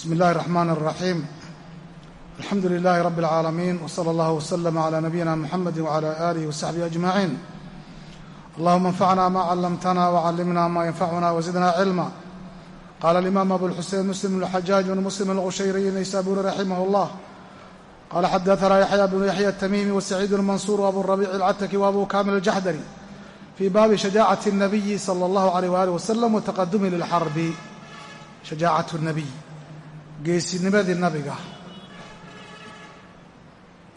bsmi اllahi الرحman الرaxيim alxamdu لilaahi rab العaalamiin wslى اllah wslm عlى nabiyina mxamedi wعlى آlih وsaxbihi أجmaعiin allahuma اnfacna ma callamtna wcallimna ma ynfacuna wزidna cilma qala اlimam abuاlxusein muslim bn xajaaj bn muslim اlqushayriy naysaburi raximah اllah qala xadaثna yaxya bnu yaxya الtamimi wsaciid اlmansuur waaburabic اlcataki wabu kamil الjaxdari fii baabi shajaacaة الnabiyi slى اllah عalيh walih waslm wtaqadumi lilxarbi shajaacaة الnabiy geesinimadii nabiga.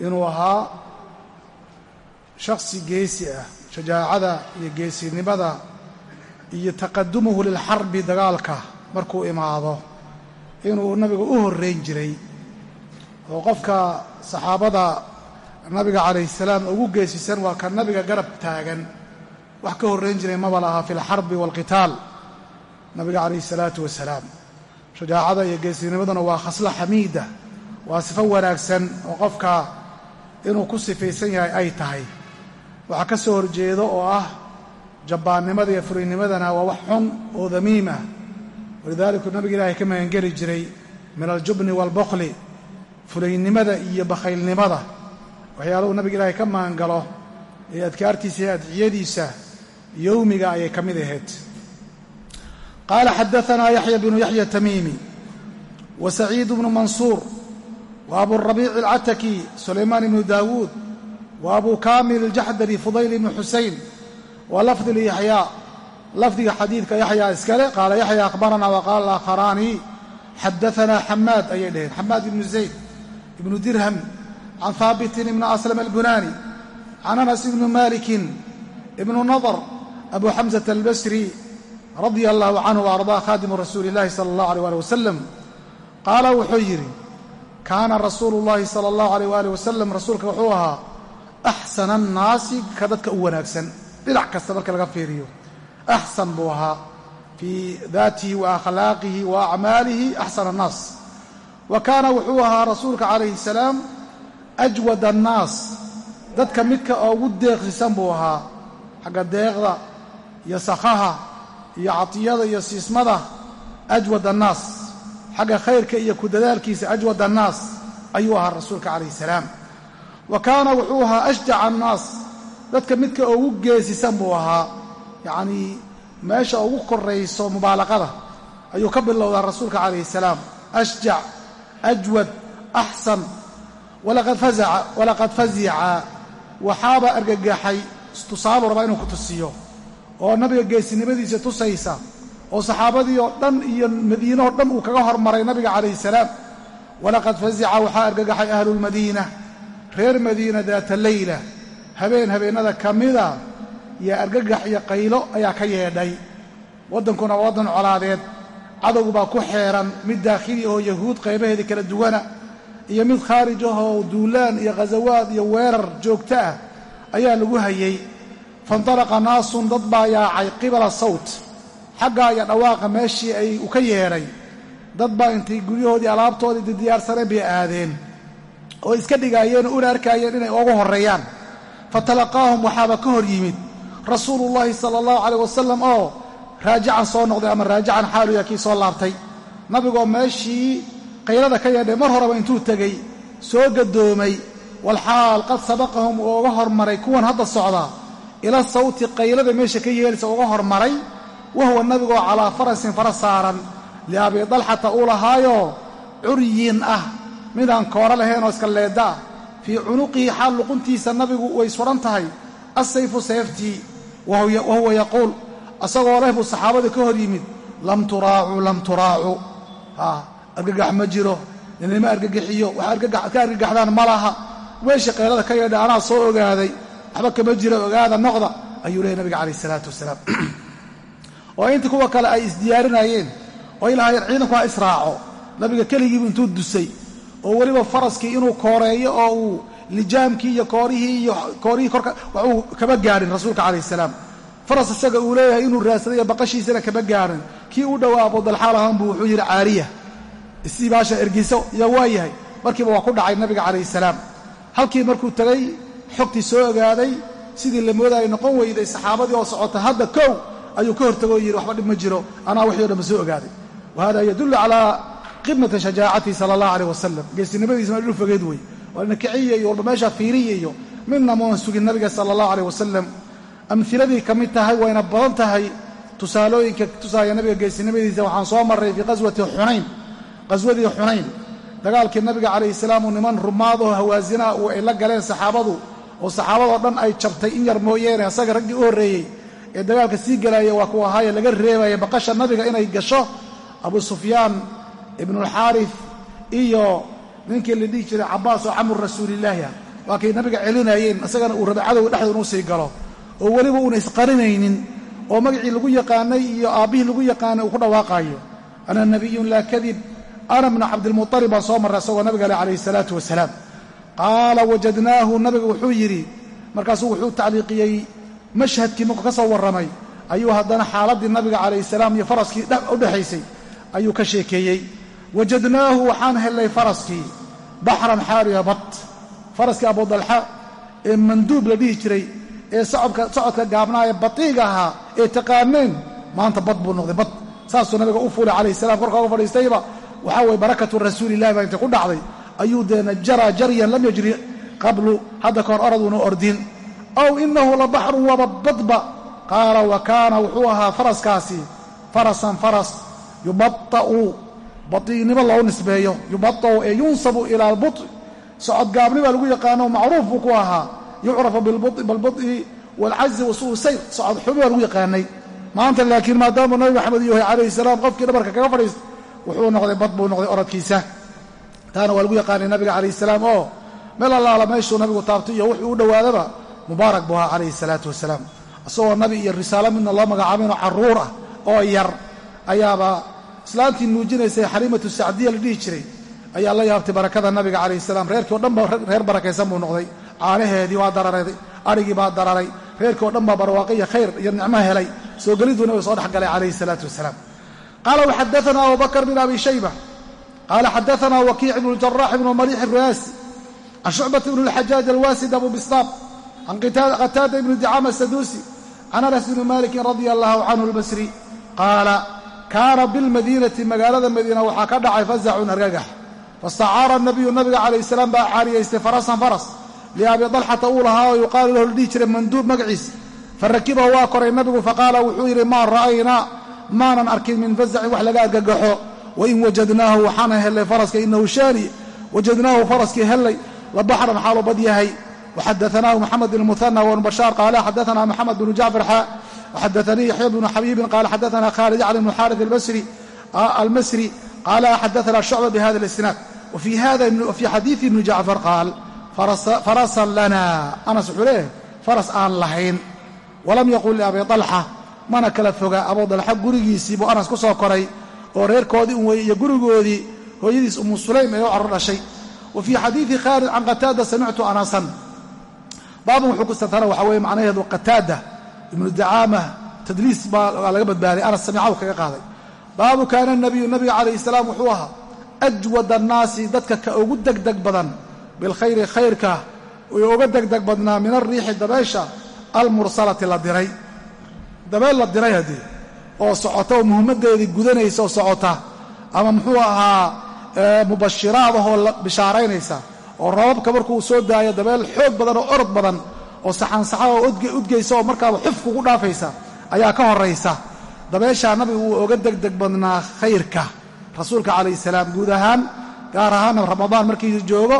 Inuu ahaa shaksi geesi ah shajaacada iyo geesinimada iyo taqadumuhu lilxarbi dagaalka markuu imaado. Inuu nabiga u horrayn jiray oo qofka saxaabada nabiga calayhi salaam ugu geesisan waa ka nabiga garab taagan. Wax ka horrayn jiray maba laha fi alxarbi waalqitaal nabiga calayhi salaatu wasalaam shajaacada iyo geesinimaduna waa khaslo xamiida waa sifo wanaagsan oo qofka inuu ku sifaysan yahay ay tahay. Waxaa ka soo horjeedo oo ah jabbaannimada iyo furinimadana waa wax xun oo damiim ah. Walidaalika nabiga ilaahay ka magangeli jiray min aljubni waalbokli fulaynimada iyo bakhaylnimada. Waxyaalahu nabiga ilaahay ka magangalo ee adkaartiisa iyo adciyadiisa yowmiga ayay ka mid ahayd qaala xadaanaa yaxya bnu yaxya tamiimi wa saciid bnu mansuur wa aburabiici alcataki sulaymaan ibnu daawuud wa abu kaamil aljaxdari fudayl ibnu xusayn wa lafdi lyaxyaa lafdiga xadiidka yaxyaa iskale qaala yaxya akhbaranaa wa qaala aakharaani xadaanaa xamaad ayay dhaheen xamaad ibnu zayd ibnu dirham can haabitin ibni aslam albunaani can anas ibni maalikin ibnu nadar abu xamsata albasri radia allahu canhu wa ardaa khaadimu rasuuli illahi sala allahu alيh wali wasalam qaala wuxuu yidhi kaana rasuulu llahi sala allahu aleyh waali wasalam rasuulka wuxuu ahaa axsana annaasi ka dadka u wanaagsan dhinac kasta marka laga fiiriyo. Axsan buu ahaa fii daatihi wa akhlaaqihi wa acmaalihi axsana annaas wa kaana wuxuu ahaa rasuulka calayhi salaam ajwad annaas dadka midka ugu deeqsisan buu ahaa xagga deeqda iyo sakhaha iyo catiyada iyo siismada ajwad annaas. Xagga khayrka iyo ku dadaalkiisa ajwad annaas ayuu ahaa rasuulka calayhi salaam. Wa kaana wuxuu ahaa ashjaca annaas. Dadka midka ugu geesisan buu ahaa. Yacnii meesha ugu korayso mubaalaqada ayuu ka bilowdaa rasuulka calayhi salaam. Ashjac ajwad axsan. Walaqad fazica. Waxaaba argagaxay. Tusaalu rabaa inuu ku tusiyo oo nabiga geesinimadiisa tusaysa oo saxaabadii oo dhan iyo madiinahoo dhan uu kaga hormaray nabiga calayhi salaam. Walaqad fazica waxaa argagaxay ahlulmadiina reer madiina daata leyla habeen habeennada ka mida iyo argagax iyo qaylo ayaa ka yeedhay. Waddankuna waa waddan colaadeed. Cadowgu baa ku xeeran mid daakhili oo yahuud qaybaheeda kala duwana iyo mid khaarij ah oo duulaan iyo khasawaad iyo weerar joogto ah ayaa lagu hayey faintalaqa naasun dad baa yaacay qibala sawt. Xaggaa iyo dhawaaqa meeshii ay u ka yeedhay dad baa intay guryahoodii alaabtoodii diyaarsaneen bay aadeen. Oo iska dhigaayeen oo una arkaayeen inay ugu horreeyaan. Fatalaqaahum waxaaba ka hor yimid. Rasuulullaahi sala allahu calayh wasalam oo raajican soo noqday ama raajican xaaluya kii soo laabtay? Nabigoo meeshii qaylada ka yeedhay mar horeba intuu tegey soo gadoomay walxaal qad sabaqahum uu uga hormaray kuwan hadda socdaa ila sawti qaylada meesha ka yeelaysa uga hormaray wahuwa nabigoo calaa farasin fara saaran liabi dalxata uu lahaayoo curyin ah midaan kooro lahayn oo iska leedda ah fii cunuqihi xaal luquntiisa nabigu way suran tahay assayfu seeftii wahuwa yaquul asagoo leh buu saxaabada ka hor yimid lam turaacuu lam turaacuu argagax ma jiro ninima argagixiyo wax ka argagaxdaan ma laha. Meesha qaylada ka yeedha anaa soo ogaaday waxba kama jiro ogaada noqda ayuu leeyay nabiga calayh isalaatu wasalaam. Oo intii kuwa kale ay isdiyaarinayeen oo ay ciidanku ha israaco. Nabiga keligiibu intuu dusay oo weliba faraskii inuu kooreeyo oo uu lijaamkii iyo koorihii iyo koorihii korka waxuu kama gaadhin rasuulka calayh salaam. Faras isaga uu leeyahay inuu raadsaday iyo baqashiisana kama gaadhin kii u dhowaa abudalxaal ahaan buu wuxuu yidhi caariya isii baasha ergiso iyo waa yahay. Markiiba waa ku dhacay nabiga calayhi salaam. Halkii markuu tegay xogtii soo ogaaday sidii la moodaayay noqon weyday saxaabadii oo socota hadda kow ayuu ka hortagoo yidhi waxba dhib ma jiro anaa wixii o dhan ba soo ogaaday. Wa yadullu calaa qimata shajaacatihi sala allah aleyh wasalam geesinimadiisa ma dhul fogeed wey waana kiciya iyo walba meeshaa fiiriya midna muunan sugin nabiga sala allahu aleyh wasalam amhiladii ka mid tahay wayna badan tahay. Tusaalooyinka tusaaya nabiga geesinimadiisa waxaan soo marray fii qaswati xunayn. Qaswadii xunayn. Dagaalkii nabiga calayhi salaam uu niman rumaadoo hawaasinaa uu ay la galeen saxaabadu oo saxaabadoo dhan ay jabtay in yar mooyeene asaga raggii u horreeyey ee dagaalka sii gelaya waa ku ahaaye laga reebaya baqasha nabiga inay gasho abu sufyaan ibnulxaarif iyo ninkii la dhihi jiray cabbaas oo camur rasuulillaahi ah. Waa kay nabiga celinayeen isagana uu rabay cadowga dhexda inuu sii galo. Oo weliba uuna isqarinaynin oo magacii lagu yaqaanay iyo aabbihii lagu yaqaanay uu ku dhawaaqaayo. Ana nabiyun laa kadib ana bnu cabdilmuطalib baan soo marray isagoo nabiga leh calayhi salaatu wasalaam qaala wajadnaahu nabiga wuxuu yidhi markaasuu wuxuu tacliiqiyey mashhadkii markuu ka soo warramay ayuu haddana xaaladdii nabiga calayhi salaam iyo faraskii u dhexaysay ayuu ka sheekeeyey wajadnaahu waxaan hellay faraskii baxran xaariya bad faraskii abudalxa ee manduub la dhihi jiray ee socodka gaabnaa ee batiiga ahaa ee taqaaneen maanta bad buu noqday bad saasuu nabiga u fuulay calayhi salam korka uga fadhiistayba waxaa weye barakatu rasuulillahi baa intay ku dhacday ayuu deena jaraa jaryan lam yajri qablu hadda kahor oraduuna ordin. Aw inahu la baxrun waaba badba. Qaala wa kaana wuxuu ahaa faraskaasi farasan faras yubaa'u batiinimo loo nisbeeyo yubaa'u ee yunsabu ila albut socod gaabni baa lagu yaqaano macruuf buu ku ahaa yucrafu bilbud'i waalcazi wa su'u sayr socod xumi baa lagu yaqaanay. Maanta laakiin maadaamuu nabi maxamed yahay calayhi salaam qofkii dhabarka kaga fadhiista wuxuu noqday bad buu noqday oradkiisa taana waa lagu yaqaanay nabiga calayhi salaam oo meel allaala meeshuu nabigu taabtay iyo wuxuu u dhowaadaba mubaarak buu ahaa calayhi salaatu wasalaam. Isagoo nabi iyo risaalo midna loo magacaabaynoo carruur ah oo yar ayaaba islaantii nuujinaysay xaliimatu sacdiya la dhihi jiray. Ayaa la yaabtay barakada nabiga calayhi salaam. Reerkii o dhan ba reer barakaysan buu noqday. Caanaheedii waa dararay adhigii baa dararay. Reerkii o dhan baa barwaaqo iyo khayr iyo nicmo helay. Soo geliduuna way soo dhex galay calayhi salaatu wasalaam. Qaala waxadaana abu bakr bin abi shayba qaala xadaana wakiic ibnu ljarax ibnu maliix ruyaasi can shucbat ibn اlxajaaj alwasid abu bistaam can qataada ibni dicama saduusi can anas bni malikin radia allahu canhu albasri qaala kaana bilmadiinati magaalada madiina waxaa ka dhacay fasacun argagax fastacaara nabiyu nabiga calayh salaam baa caariyaystay farasan faras liabi dalxata uu lahaa oo yuqaalu lahu la dhihi jiray manduub magaciisa farakibahu waa koray nabigu faqaala wuxuu yidhi maa ra'aynaa maanan arkin min fasacin wax laga argagaxo wain wajadnaahu waxaana hellay faraska inahu shaani wajadnaahu faraskii hellay labaxran xaalu bad yahay waxadaanaahu moxamed bn muhana wbn bashaar qaala xadaana moxamed bnu jacfar xaa waxadaanii yaxya bnu xabiibin qaala xadaana khaalid yacni bnu xaari almasri qaala xadaana shucba bihada اlisnaad wfii xadiidi ibni jacfar qaal farasan lana anas wuxuu leeyahay faras aan lahayn walam yaqul liabi dalxa mana kala foga abu dalxa gurigiisii buu anas ku soo koray oo reerkoodii un weeye iyo gurigoodii hooyadiis umu sulaym ee u carur dhashay. Wa fii xadiidi khaalid can qataada samictu anasan baabun wuxuu ku santana waxaa weeye macnaheedu qataada ibnu dacaama tadliis baa laga badbaaday anas samicahu kaga qaaday. Baabu kaana nabiyu nabiga calayhi salaam wuxuu ahaa ajwad annaasi dadka ka ugu degdeg badan bilkhayri khayrka uu uga degdeg badnaa min alriixi dabeesha almursalati la diray. Dabeel la diray haddii oo socota oo muhimmaddeedii gudanaysa oo socota ama muxuu ahaa mubashiraadahoo la bishaaraynaysa oo rababka markuu soo daayo dabeel xoog badan oo orod badan oo saxansaxa oo udgeysa oo markaaba xuf kugu dhaafaysa ayaa ka horaysa dabeeshaa nabigu uu oga degdeg badnaa khayrka rasuulka calayhi salaam guud ahaan gaar ahaana ramadaan markii joogo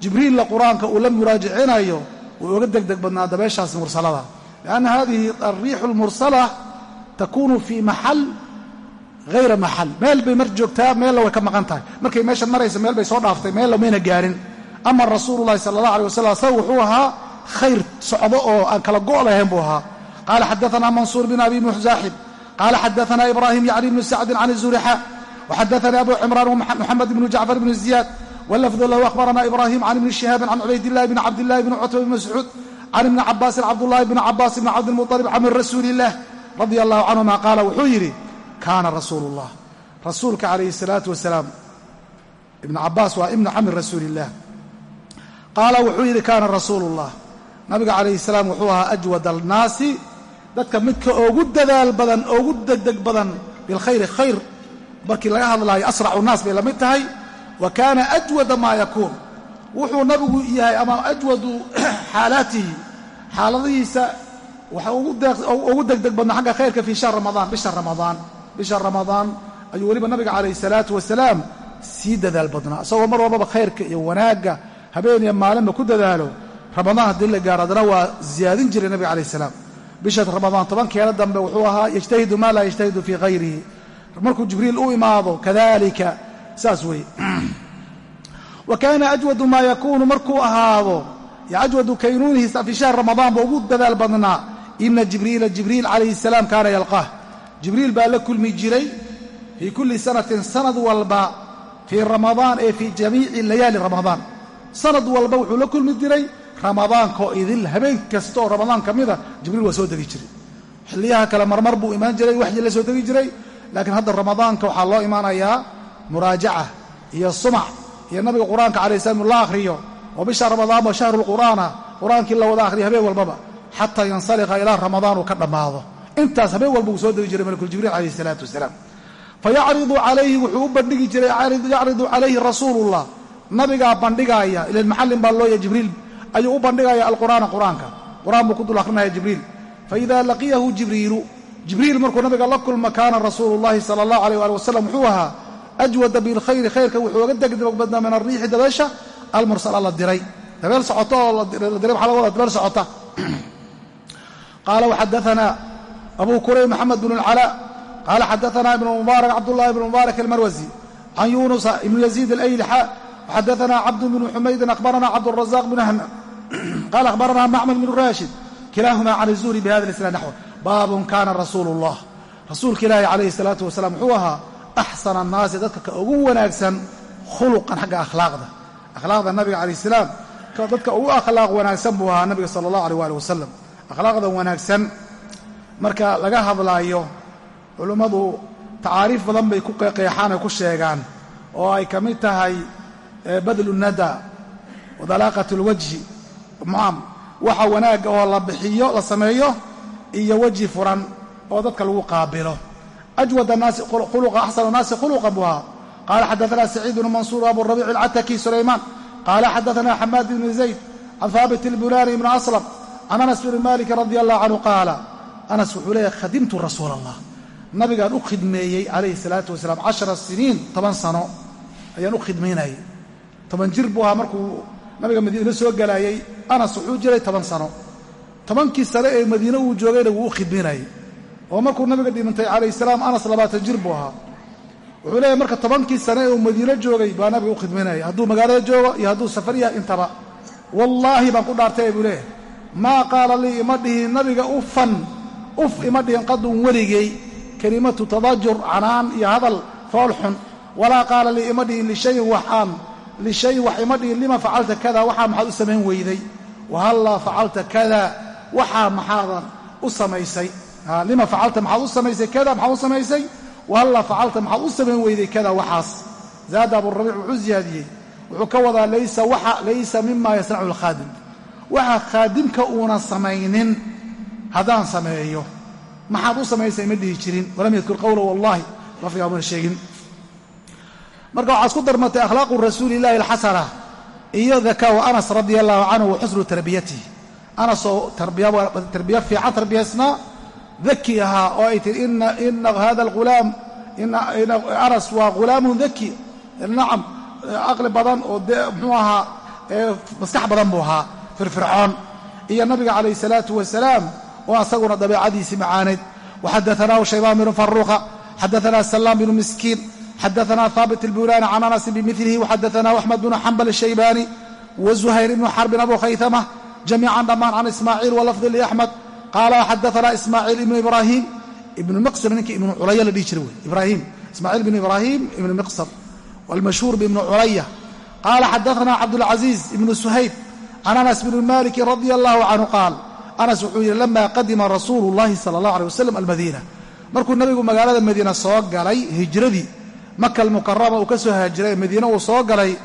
jibriilla qur'aanka uu la muraajicinayo wuu oga degdeg badnaa dabeeshaas mursalada lianna hadihi alriixu almursala takuunu fii maxal hayra maxal meel bay mar joogtaa meella way ka maqan tahay. Markay meeshan maraysa meel bay soo dhaaftay meel lamayna gaarin. Ama rasuululahi sala allah alay wasalam asaga wuxuu ahaa khayr socdo oo aan kala go' lahayn buu ahaa. Qaala xadaanaa mansuur bin abi muxsaaxib qaala xadaanaa ibraahim yacni bnu sacdin can zurixa. Waxadaanaa abu cimraan wmuxamed ibnu jacfar ibnu ziyaad. Walafdu lahu ahbaranaa ibraahim can ibni shihaabin can cubaydillahi bn cabdillahi bn cutba bn mascuud. Can ibni cabaasin cabdullahi bn cabaas bn cabdilmualib can rasuuli illah radia allahu canhuma qaala wuxuu yidhi kaana rasuulu ullah rasuulka calayhi salaatu wasalaam ibnu cabbaas waa ibnu cami rasuuliillaah qaala wuxuu yidhi kaana rasuulu ullah nabiga calayhi salaam wuxuu ahaa ajwad alnaasi dadka midka ogu dadaal badan ogu degdeg badan bilkhayri khayr. Markii laga hadlaayo asracu naas bay la mid tahay. Wa kaana ajwada maa yakuun. Wuxuu nabigu yahay ama ajwadu xaalaatihi xaaladihiisa waxa ugu degdeg badnaa xagga khayrka fii shahr ramadaan bisha ramadaan bisha ramadaan ayuu weliba nabiga calayhi salaatu wasalaam sii dadaal badnaa. Isagoo mar walbaba khayrka iyo wanaagga habeen iyo maalinba ku dadaalo. Ramadaan haddii la gaaro haddana waa ziyaadin jiray nabiga calayh salaam. Bisha ramadaan tobankeeda dambe wuxuu ahaa yajtahidu maa laa yajtahidu fii hayrihi markuu jibriil u imaado kadalika saas weeye. Wa kaana ajwadu maa yakuunu markuu ahaado ajwadu kaynuunihi fii shahr ramadaan ba ugu dadaal badnaa ina jibriila jibriil calayhi salaam kaana yalqaah jibriil baa la kulmi jiray fii kulli sanatin sanad walba fii ramadaan ee fii jamiici layaali ramadaan. Sanad walba wuxuu la kulmi jiray ramadaankaoo idil habeen kasta oo ramadaan ka mida jibriil waa soo degi jiray. Xilliyaha kale marmar buu imaan jiray waxyi la soo degi jiray. Laakiin hadda ramadaanka waxaa loo imaanayaa muraajaca iyo sumac iyo nabiga qur'aanka calay slam la akhriyo. Oo bisha ramadaan ba shahru lqur'aana qur'aankii la wada akhriyo habeen walbaba xataa yansaliqa ilaa ramadaan uu ka dhammaado intaas habeen walba uu soo degi jiray malkuljibriil calayhi salaatu wasalaam fayacridu calayhi wuxuu u bandhigi jiray yacridu calayhi rasuulullah nabigaa bandhigaaya ilan maxallin baa looya jibriil ayuu u bandhigaya alqur'aana qur'aanka qur'aan buu ku dul akhrinaya jibriil faida laqiyahu jibriilu jibriil markuu nabiga la kulma kaana rasuulu llahi sala allahu aleyh ali wasalam wuxuu ahaa ajwada bilkhayri khayrka wuxuu oga degdeg badnaa min ariixi dabeesha almursala la diray dabeel socota oo qaala waxadaanaa abu kuray maxamed bn اlcalaa qaala xadaanaa ibn mubaarak cabdullahi bn mubaarak almarwasi can yunusa ibn yaziid alaylixa xadaanaa cabdu bnu xumaydin akhbaranaa cabdurazaq bn ahmad qaala akhbaranaa macmar bn raashid kilaahumaa can izuhri bi hada isnaad naxw baabun kaana rasuulu اllah rasuulka ilaahi calayhi salaatu wasalaam wuxuu ahaa axsana annaasi dadka ka ugu wanaagsan khuluqan xagga akhlaaqda akhlaaqda nabiga calayh salaam dadka ugu akhlaaq wanaagsan buu ahaa nabiga sala allah aleh waali wasalam akhlaaqda wanaagsan. Marka laga hadlaayo culummadu tacaariif badan bay ku qeexaan ay ku sheegaan oo ay ka mid tahay badlu nada wadalaaqat lwajhi maam waxa wanaagga oo la bixiyo la sameeyo iyo weji furan oo dadka lagu qaabilo. Ajwad annaasi khuluqa axsanu naasi khuluqa buu ahaa qaala xadaana saciid bnu mansuur abu rabiic alcataki sulaymaan. Qaala xadaana xamaad bn zayd can haabit ilbulaani ibni aslam can anas bni maliki radi allahu canhu qaala anas wuxuu leeyahy khadimtu rasuula allah nabigaan u khidmeeyey calayhi salaatu wasalaam cashara siniin toban sano ayaan u khidmaynayay toban jir buu ahaa markuu nabiga madiine soo galaayey anas wuxuu jiray toban sano tobankii sane ee madiine uu joogayna wuu u khidmaynayay oo markuu nabiga dhimantay calayhi salaam anas labaatan jir buu ahaa wuxuu leeyahy marka tobankii sane uu madiino joogay baa nabiga u khidmaynayay hadduu magaalada joogo iyo hadduu safar yahay intaba wallaahi baan ku dhaartay buu leeyahay maa qaala lii ima dhihin nabiga ufan uf ima dhihin qadun weligay kelimatu tadajur canaan iyo hadal foolxun walaa qaala lii ima dhihin lishayin waxaan lishayin wax ima dhihin lima facalta kada waxaa maxaad u samayn weyday. Wahallaa facalta kada waxaa maxaadan u samaysay. Lima facalta maxaad u samaysay kada maxaad u samaysay? Wahallaa facalta maxaad u samayn weyday kada waxaas. Zaada aburabiic wuxuu ziyaadiyey wuxuu ka wadaa laysa waxa laysa mima yasnacu alkhaadim waxa khaadimka uunan samaynin haddaan sameeyo. Maxaad u samaysay ma dhihi jirin. Walam yadkur qowla wallahi. Lafdigaa mana sheegin. Marka waxaad ku darmatay akhlaaqu rasuuli illahi alxasana iyo dakaw anas radia allahu canhu xusnu tarbiyatihi anasoo tarbiya fiican tarbiyaysnaa daki ahaa oo ay tihi ina hada alghulaam anas waa ghulaamun daki. Nacam aqli badan oo muxuu ahaa maskax badan buu ahaa firfircoon iyo nabiga calayh salaatu wasalaam oo asaguna dabeecadiisii macaanayd waxadaanaahu shaybaan binu faruuqa xadaanaa salaam binu miskiin xadaanaa haabit ilbulaani can anasin bimilihi waxadaanaahu axmed binu xambal ashaybaani wazuhayr ibnu xarbin abu khaytama jamiican dhammaan can ismaaciil walafdi liaxmed qaala xadaanaa ismaaciil ibnu ibraahim ibnu miqsam ninkii ibnu culaya la dhihi jira wey ibraahim. Ismaaciil bnu ibraahim ibnu miqsam walmashhuur biibnu culaya qaala xadaanaa cabdulcaziiz ibnu suhayb can anas bni maliki radia allahu canhu qaal anas wuxuu yidhi lama qadima rasuulu llahi sala allah aleh wasalam almadiina markuu nabigu magaalada madiina soo galay hijradii maka almukarama uu ka soo haajiray madiine uu soo galay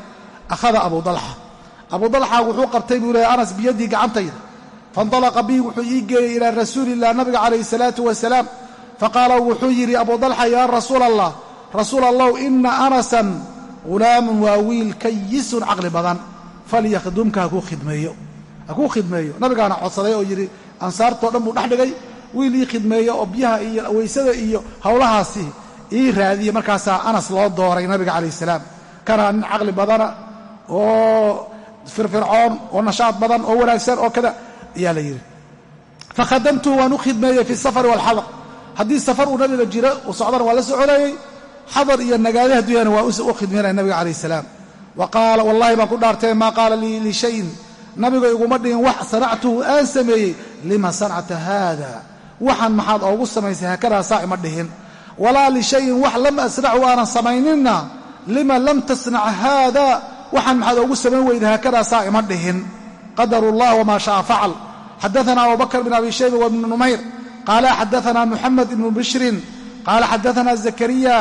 akhada abu dalxa abu dalxa wuxuu qabtay buu leeyay anas biyadii gacantayda faindalaqa bii wuxuu ii geeyey ilaa rasuuliillah nabiga calayhi salaatu wasalaam faqaala wuxuu yidhi abu dalxa yaa rasuula allah rasuul allow ina anasan ghulaamun waa wiil kayisun caqli badan falyakhdumka hakuu khidmeeyo. Hakuu khidmeeyo. Nabigaana codsaday oo yidhi ansaartoo dhan buu dhex dhigay. Wiil ii khidmeeyo oo biyaha iyo weysada iyo howlahaasi ii raadiya markaasaa anas loo dooray nabiga calayh salaam. Kana nin caqli badana oo firfircoon oo nashaad badan oo wanaagsan oo kada ayaa la yidhi. Fakhadamtuhu waan u khidmeeyey fi safari walxadar haddii safar uu nabiga jiro uu socdana waa la soconayey. Xadar iyo nagaadi adduunyana waa u khidmeynaya nabiga calayh salaam wa qaala wallahi baan ku dhaartay maa qaala lii lishayin nabiga iguma dhigin wax sanactuhu aan sameeyey. Lima sanacta haada? Waxaan maxaad oogu samaysay haakadaa ima dhihin. Walaa lishayin wax lam asnachu aanan samayninna. Lima lam tasnac haada? Waxaan maxaad oogu samayn weyda haakadaa saa ima dhihin. Qadaru llah wmaa sha'a facal xadaana abu bakr bn abi shayba wbn numayr. Qaala xadaana muxamed ibnu bishrin. Qaala xadaana zakariya.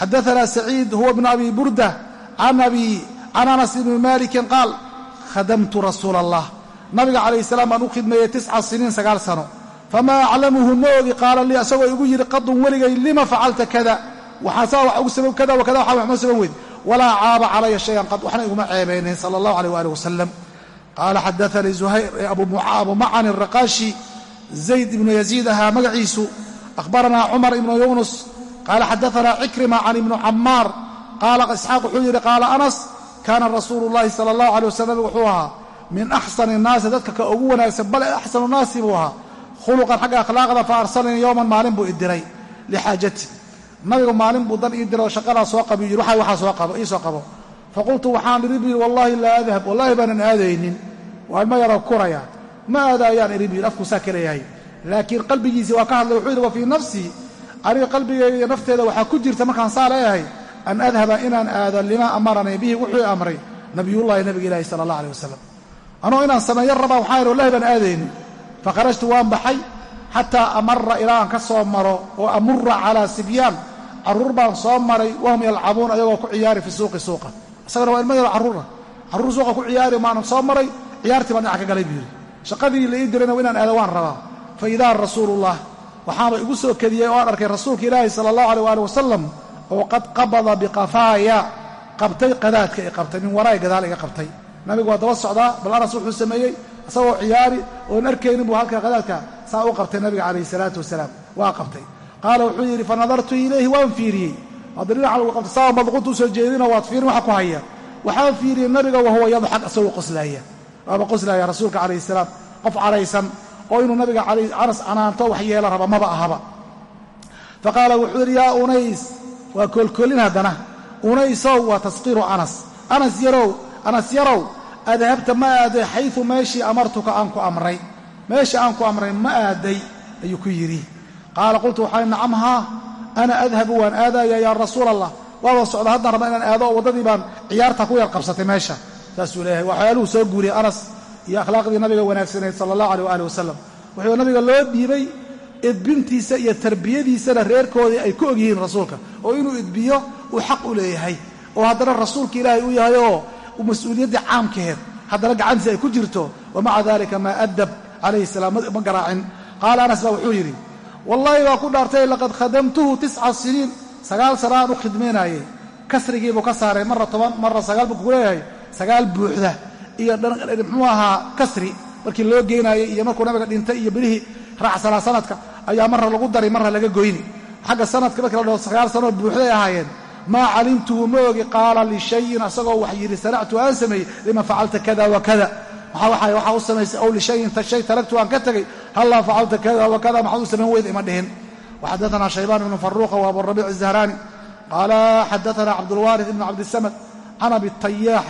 Xadaana saciid huwa bnu abi burda. Can anas ibni malikin qaal khadamtu rasuula allah nabiga calayh salaam baan u khidmeeyey tisca siniin sagaal sano. Famaa aclamuhu ma ogi qaala lii asagoo igu yidhi qadun weligay lima facalta kada? Waxaasaa wax ugu sabab kada wakada waxa wax ma saban weyd walaa caaba calaya shayan qad waxna iguma ceebaynin sala allahu aleyh waali wasalam qaala xadaanii zuhayr abu macan araqaashi zayd ibnu yaziid ahaa magaciisu. Akhbaranaa cumar ibnu yunus qaala xadaanaa cikrima can ibnu camaar qaala isxaaq wuxuu yidhi qaala anas kaana rasuulu llahi sala allahu alay wasalam wuxuu ahaa min axsani nnaasi dadka ka ugu wanaagsan bale axsanu naasi buu ahaa khuluqan xagga akhlaaqda fa arsalanii yowman maalin buu idiray lixaajati nabigu maalin buu dan ii diray oo shaqadaa soo qabiyu yidhi waxa waxaa soo qabo ii soo qabo. Faqultu waxaan idhi bu yidhi wallaahi laa adhab wallaahi baanan aadaynin. Waan ma yaroo kuraya ma aadaayaan idhi bu yidhi afkuu saa ka leeyahay laakiin qalbigiisii waa ka hadlay wuxuu yidhi wa fii nafsii aniga qalbigayga iyo nafteeda waxaa ku jirta markaan saa leeyahay an adhaba inaan aado limaa amaranii bihi wuxuu amray nabiyullahi nabiga ilaahi sala allah aleh wasalam anoo inaan sameeyo rabaa waxaa yidhi wallahi baan aadaynin. Fakharajtu waan baxay xataa amara ilaa aan ka soo maro oo amura calaa sibyaan. Carruur baan soo maray wahum yalcabuun ayagoo ku ciyaari fi suuqi suuqa. Isagana waa ilma yaro carruura carruur suuqa ku ciyaari maanan soo maray ciyaartii baan dhinac ka galay buu yidhi. Shaqadii la ii dirayna inaan aado waan rabaa. Fa idaa rasuulullah waxaaba igu soo kediyey oo aan arkay rasuulka ilaahi sala allahu aleh waali wasalam oo qad qabada biqafaaya qabtay qadaadka i qabtay min waraai gadaal iga qabtay. Nabigu waa daba socdaa bal anas wuxuu sameeyey isagoo ciyaari oon arkaynin buu halka qadaadka saa u qabtay nabiga calayhi salaatu wasalaam. Waa qabtay. Qaala wuxuu yidhi fa ilayhi waan fiiriyey. Hadda dhinaca lagu jeedinoo waad fiirin waxa ku haya. Waxaan fiiriyey nabiga wahuwa yadxak isagoo qoslaaya. Waaba qoslaaya rasuulka calayhi salaam. Qof cadhaysan oo inuu nabiga anas canaanto wax yeela raba maba ahaba. Fa qaala wuxuu yidhi yaa unays waa koolkoolin haddana. Unaysow waa taskiiru anas. Anas yarow anas yarow adhabta ma aaday xayu meeshii amartuka aan ku amray. Meeshii aan ku amray ma aaday ayuu ku yidhi. Qaala qultu waxaa nacam haa ana adhabu waan aadaya yaa rasuul allah waaba socda haddaan rabaa inaan aado oo waddadii baan ciyaarta ku yar qabsatay meesha. Saasuu leeyahay waxyaaluhu soo guuriyey anas iyo akhlaaqdii nabiga wanaagsanayd sala allahu aleh waali wasalam wuxuu nabiga loo dhiibay idbintiisa iyo tarbiyadiisana reerkoodii ay ku ogyihiin rasuulka. Oo inuu idbiyo uu xaq u leeyahay. Oo haddana rasuulka ilaahay u yahay oo mas'uuliyaddii caamkaheed haddana gacantiisa ay ku jirto wamaca dalika maa adab calayhi salaam ma garaacin. Qaala anas baa wuxuu yidhi wallaahi baa ku dhaartay laqad khadamtuhu tisca siniin. Sagaal sana aan u khidmaynaayey kasrigiibuu ka saaray marra toban marra sagaal buu kugu leeyahay. Sagaal buuxda iyo muxuu ahaa kasri. Markii loo geynaayey iyo markuu nabiga dhintay iyo bilihii raacsanaa sanadka ayaa marra lagu dari marra laga goyni. Xagga sanadka markii la dhaho sagaal sanoo buuxday ahaayeen maa calimtuhu ma ogi qaala lishayin asagoo wax yidhi sanactu aan sameeyey lima facalta kada wa kada. Waxaa u samaysay ow lishayin shay taragtu aan ka tegay hallaa facalta kada wa kada maxaad u samayn weyd ima dhihin. Waxaddaanaa shaybaan ibnu faruuqa wa aburabiic zahraani qaala xadaanaa cabdulwaarif ibnu cabdisamad can abitayaax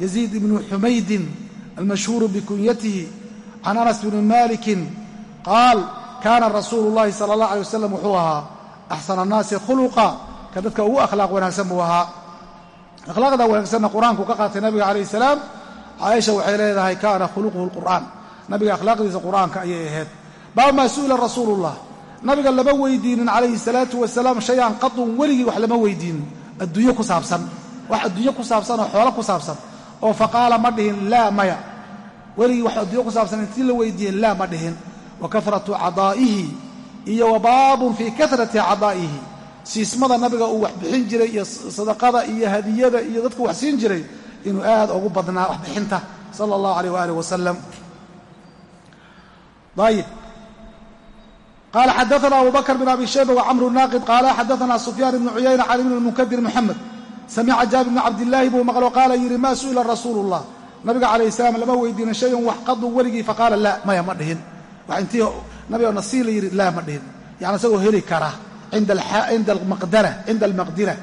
yaziid ibnu xumaydin almashhuuru bikunyatihi can anas bni maalikin qaal kaana rasuulu اllahi sala اllah alay wasalam wuxuu ahaa axsana annaasi khuluqa ka dadka ugu akhlaaq wanaagsan buu ahaa. Akhlaaqda wanaagsanna qur'aanku ka qaatay nabiga calayh salaam caaisha waxay leedahay kaana khuluquhu lqur'aan. Nabiga akhlaaqdiisa qur'aanka ayay ahayd. Baamaa su'ila rasuulullah? Nabiga lama weydiinin calayhi salaatu wasalaam shay-an qadun weligii wax lama weydiinin. Adduunyo ku saabsan. Wax adduunyo ku saabsan oo xoolo ku saabsan. Oo faqaala ma dhihin laa maya. Weligii wax adduunyo ku saabsan intii la weydiiyeen laa ma dhihin wa karatu cadaa'ihi iyo wa baabun fii karati cadaa'ihi siismada nabiga uu wax bixin jiray iyo sadaqada iyo hadiyada iyo dadku wax siin jiray inuu aad ugu badnaa waxbixinta sala allahu aleyh waaalih wasalam ayib qala xadaana abu bakr bn abi shayba wcamru naaqid qaala xadaana sufyaan ibnu cuyayna cali bn munkadir muxamed samica jaabir bni cabdillaahi buu maqlo qaala yidhi maa su'ila rasuulu llah nabiga calayh salaam lama weydiinin shayan wax qaduu weligii faqaala laa maya ma dhihin intii nabiga nasiir la yidhi laa ma dhihin. Yani isagoo heli kara cinda almaqdira.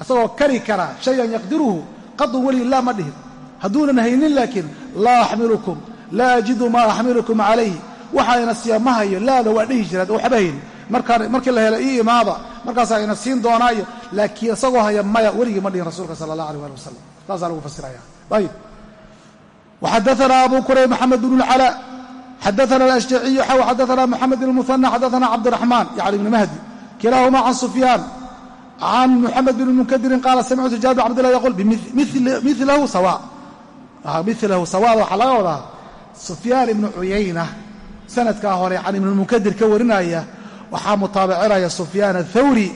Isagoo kari kara shayan yaqdiruhu qaduu weligii laa ma dhihin. Hadduunan haynin laakiin laa axmilukum laa ajidu maa axmilukum calayh waxaayna hayo laada waa dhihi jiraan waxba hayn markii la helo ii imaada markaasaa ina siin doonaayo laakiin isagoo haya maya weligii ma dhihin rasuulka sala allah aleh ali wasalam saasaa lagu fasiraya ayib waxadaana abu kurayb maxamed bn اlcalaa xadaana alashjaciyu xaw xadaana moxamed bn muhana xadaana cabdiraxmaan yani ibni mahdi kilaahuma can sufyaan can muxamed bn munkadirin qaala samictu jaabir cabdillah yaqul milahu sawa milahu sawada waxaa laga wadaa sufyaan ibnu cuyayna sanadkaa hore can ibnilmunkadir ka warinaya waxaa mutaabicinaya sufyaan athawri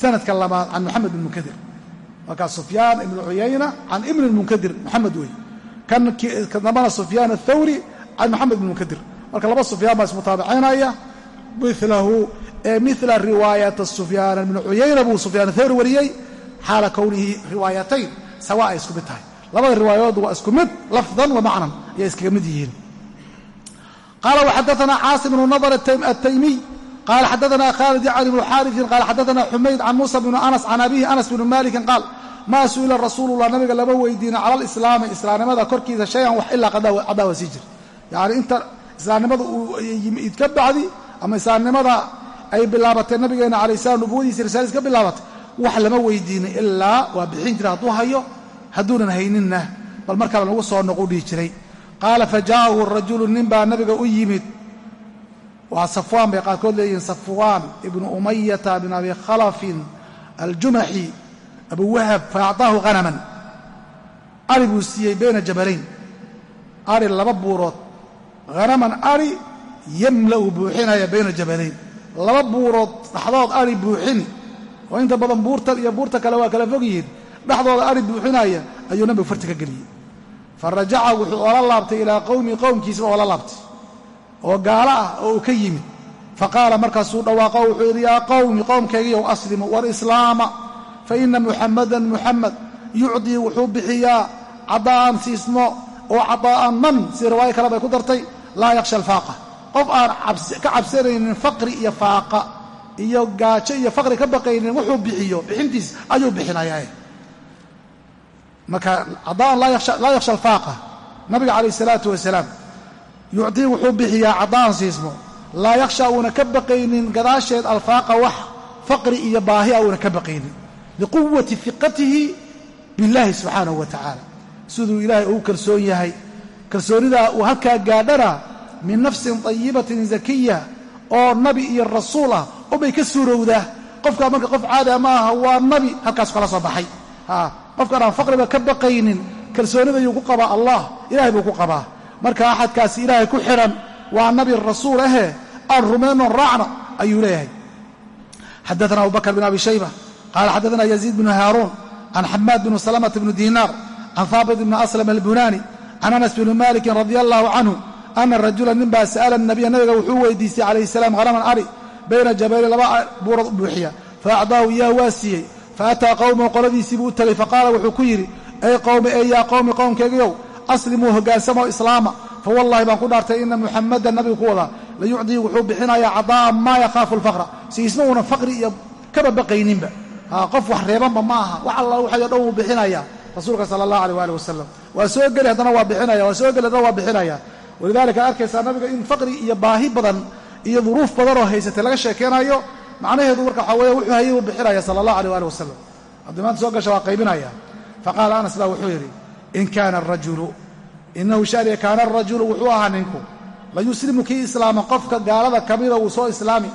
sanadka labaad can moxamed bn munkadir markaa sufyaan ibnu cuyayna can ibni lmunkadir moxamed wey kan dambana sufyaan athawri can moxamed bn munkadir marka laba sufyaan baa ismutaabicinaya milahu ee mila riwaayata sufyaan ibnu cuyayna buu sufyaan athawri wariyey xaala kownihi riwaayatayn sawa ay isku mid tahay. Labada riwaayadood waa isku mid lafdan wa macnan ayay iskaga mid yihiin. Qala wxadaana caasim bnu nadr ataymiy qala xadaana khalid yacni bnu xaariثin qala xadaana xumayd can muusa bnu anas can abihi anas bnu malikin qaal maa su'ila rasuulullah nabiga lama weydiina cala alislaami islaamnimada korkiisa shayan wax ilaa cadaawa sii yani inta islaamnimada uu yimid ka bacdi ama islaamnimada ay bilaabatay nabigeena alay salam nubuwadiisa risaalis ka bilaabatay wax lama weydiinay ilaa waa bixin jira hadduu hayo hadduunan hayninna bal mar kale nagu soo noqu dhihi jiray. Qaala fajaaءahu rajulu nin baa nabiga u yimid. Waa safwaan bay qaarkood leeyihiin safwaan ibnu umayata bin abi khalafin aljumaxi abu wahab faacطaahu hanaman ari buu siiyey bayna jabalayn. Ari laba buurood hanaman ari yamla'u buuxinaya bayna jabalayn. Laba buurood dhexdood ari buuxini. Oo inta badan buurtan iyo buurta kale waa kala fog yihiin dhexdooda ari buuxinaya ayuu nabigu farti ka geliyey. Farajaca wuxuu oola laabtay ilaa qowmi qowmkiisba oola laabtay. Oo gaalo ah oo uu ka yimid. Faqaala markaasuu dhawaaqo wuxuu yidhi yaa qowmi qowmkaygiiyow aslimu war islaama fa ina muxamadan muxamed yucdii wuxuu bixiyaa cadaa'an siismo oo cadaa'an man si riwaayo kale bay ku dartay laa yakhsha alfaaqa. Qof aan ka cabsanaynin faqri iyo faaqa iyo gaajo iyo faqri ka baqaynin wuxuu bixiyo bixintiis ayuu bixinayaa. Marka cadaan laa yakhsha alfaaqa. Nabiga calayh isalaatu wasalaam yucdii wuxuu bixiyaa cadaan siismo. Laa yakhsha uuna ka baqaynin gadaasheed alfaaqa wax faqri iyo baahi a uuna ka baqaynin. Liquwati fiqatihi billaahi subxaanahu wa tacaala siduu ilaahay ugu kalsoon yahay. Kalsoonidaa uu halkaa gaadhana min nafsin tayibatin zakiya oo nabi iyo rasuul ah ubay ka suurowdaa qofkaa marka qof caada ma aha waa nabi halkaas kala soo baxay. Qofkaan aan faqriba ka baqaynin kalsoonidayuu ku qabaa allah ilahay buu ku qabaa. Marka axadkaasi ilaahay ku xihan waa nabi rasuul ahe aan rumayno raacna ayuu leeyahay. Xadaana abubakr bn abi shayba qaala xadaana yaziid bnu haaruun can xamaad bn salamata bni dinaar can haabit bni aslam albunani can anas bni malikin radi allahu canhu ana rajula ninbaa sa'ala nabiya nabiga wuxuu weydiistay calayhi salaam haraman ari bayna jabayli laba buurood buuxiya faacdaahu iyaah waa siiyey faataa qowmahu qoladiisii buu u tegey faqaala wuxuu ku yidhi ey qowmi ey yaa qowmi qowmkaygiyow aslimuu hoggaansamoo islaama fa wallahi baan ku dhaartay ina muxamadan nabigu ku wadaa la yucdii wuxuu bixinayaa cadaa'an maa yakhaafu alfaqra si isma uunan faqri iyo kaba baqayninba qof wax reebanba ma aha wax alla waxayo dhan wuu bixinayaa rasuulka sala allah aleh waali wasalam waa soo geli haddana waa bixinaya waa soo geli haddana waa bixinaya. Walidaalika arkaysaa nabiga in faqri iyo baahi badan iyo duruuf badan oo haysatay laga sheekeynayo macnaheedu marka waxaa weeye wuxuu hayay uu bixinaya sala allah aleh waali wasalam haddii maanta soo gasha waa qaybinaya. Faqaala anas baa wuxuu yidhi in kaana arajulu inahu shaaniya kaana arajulu wuxuu ahaa ninku. Layuslimu kii islaama qofka gaalada kamida wuu soo islaami.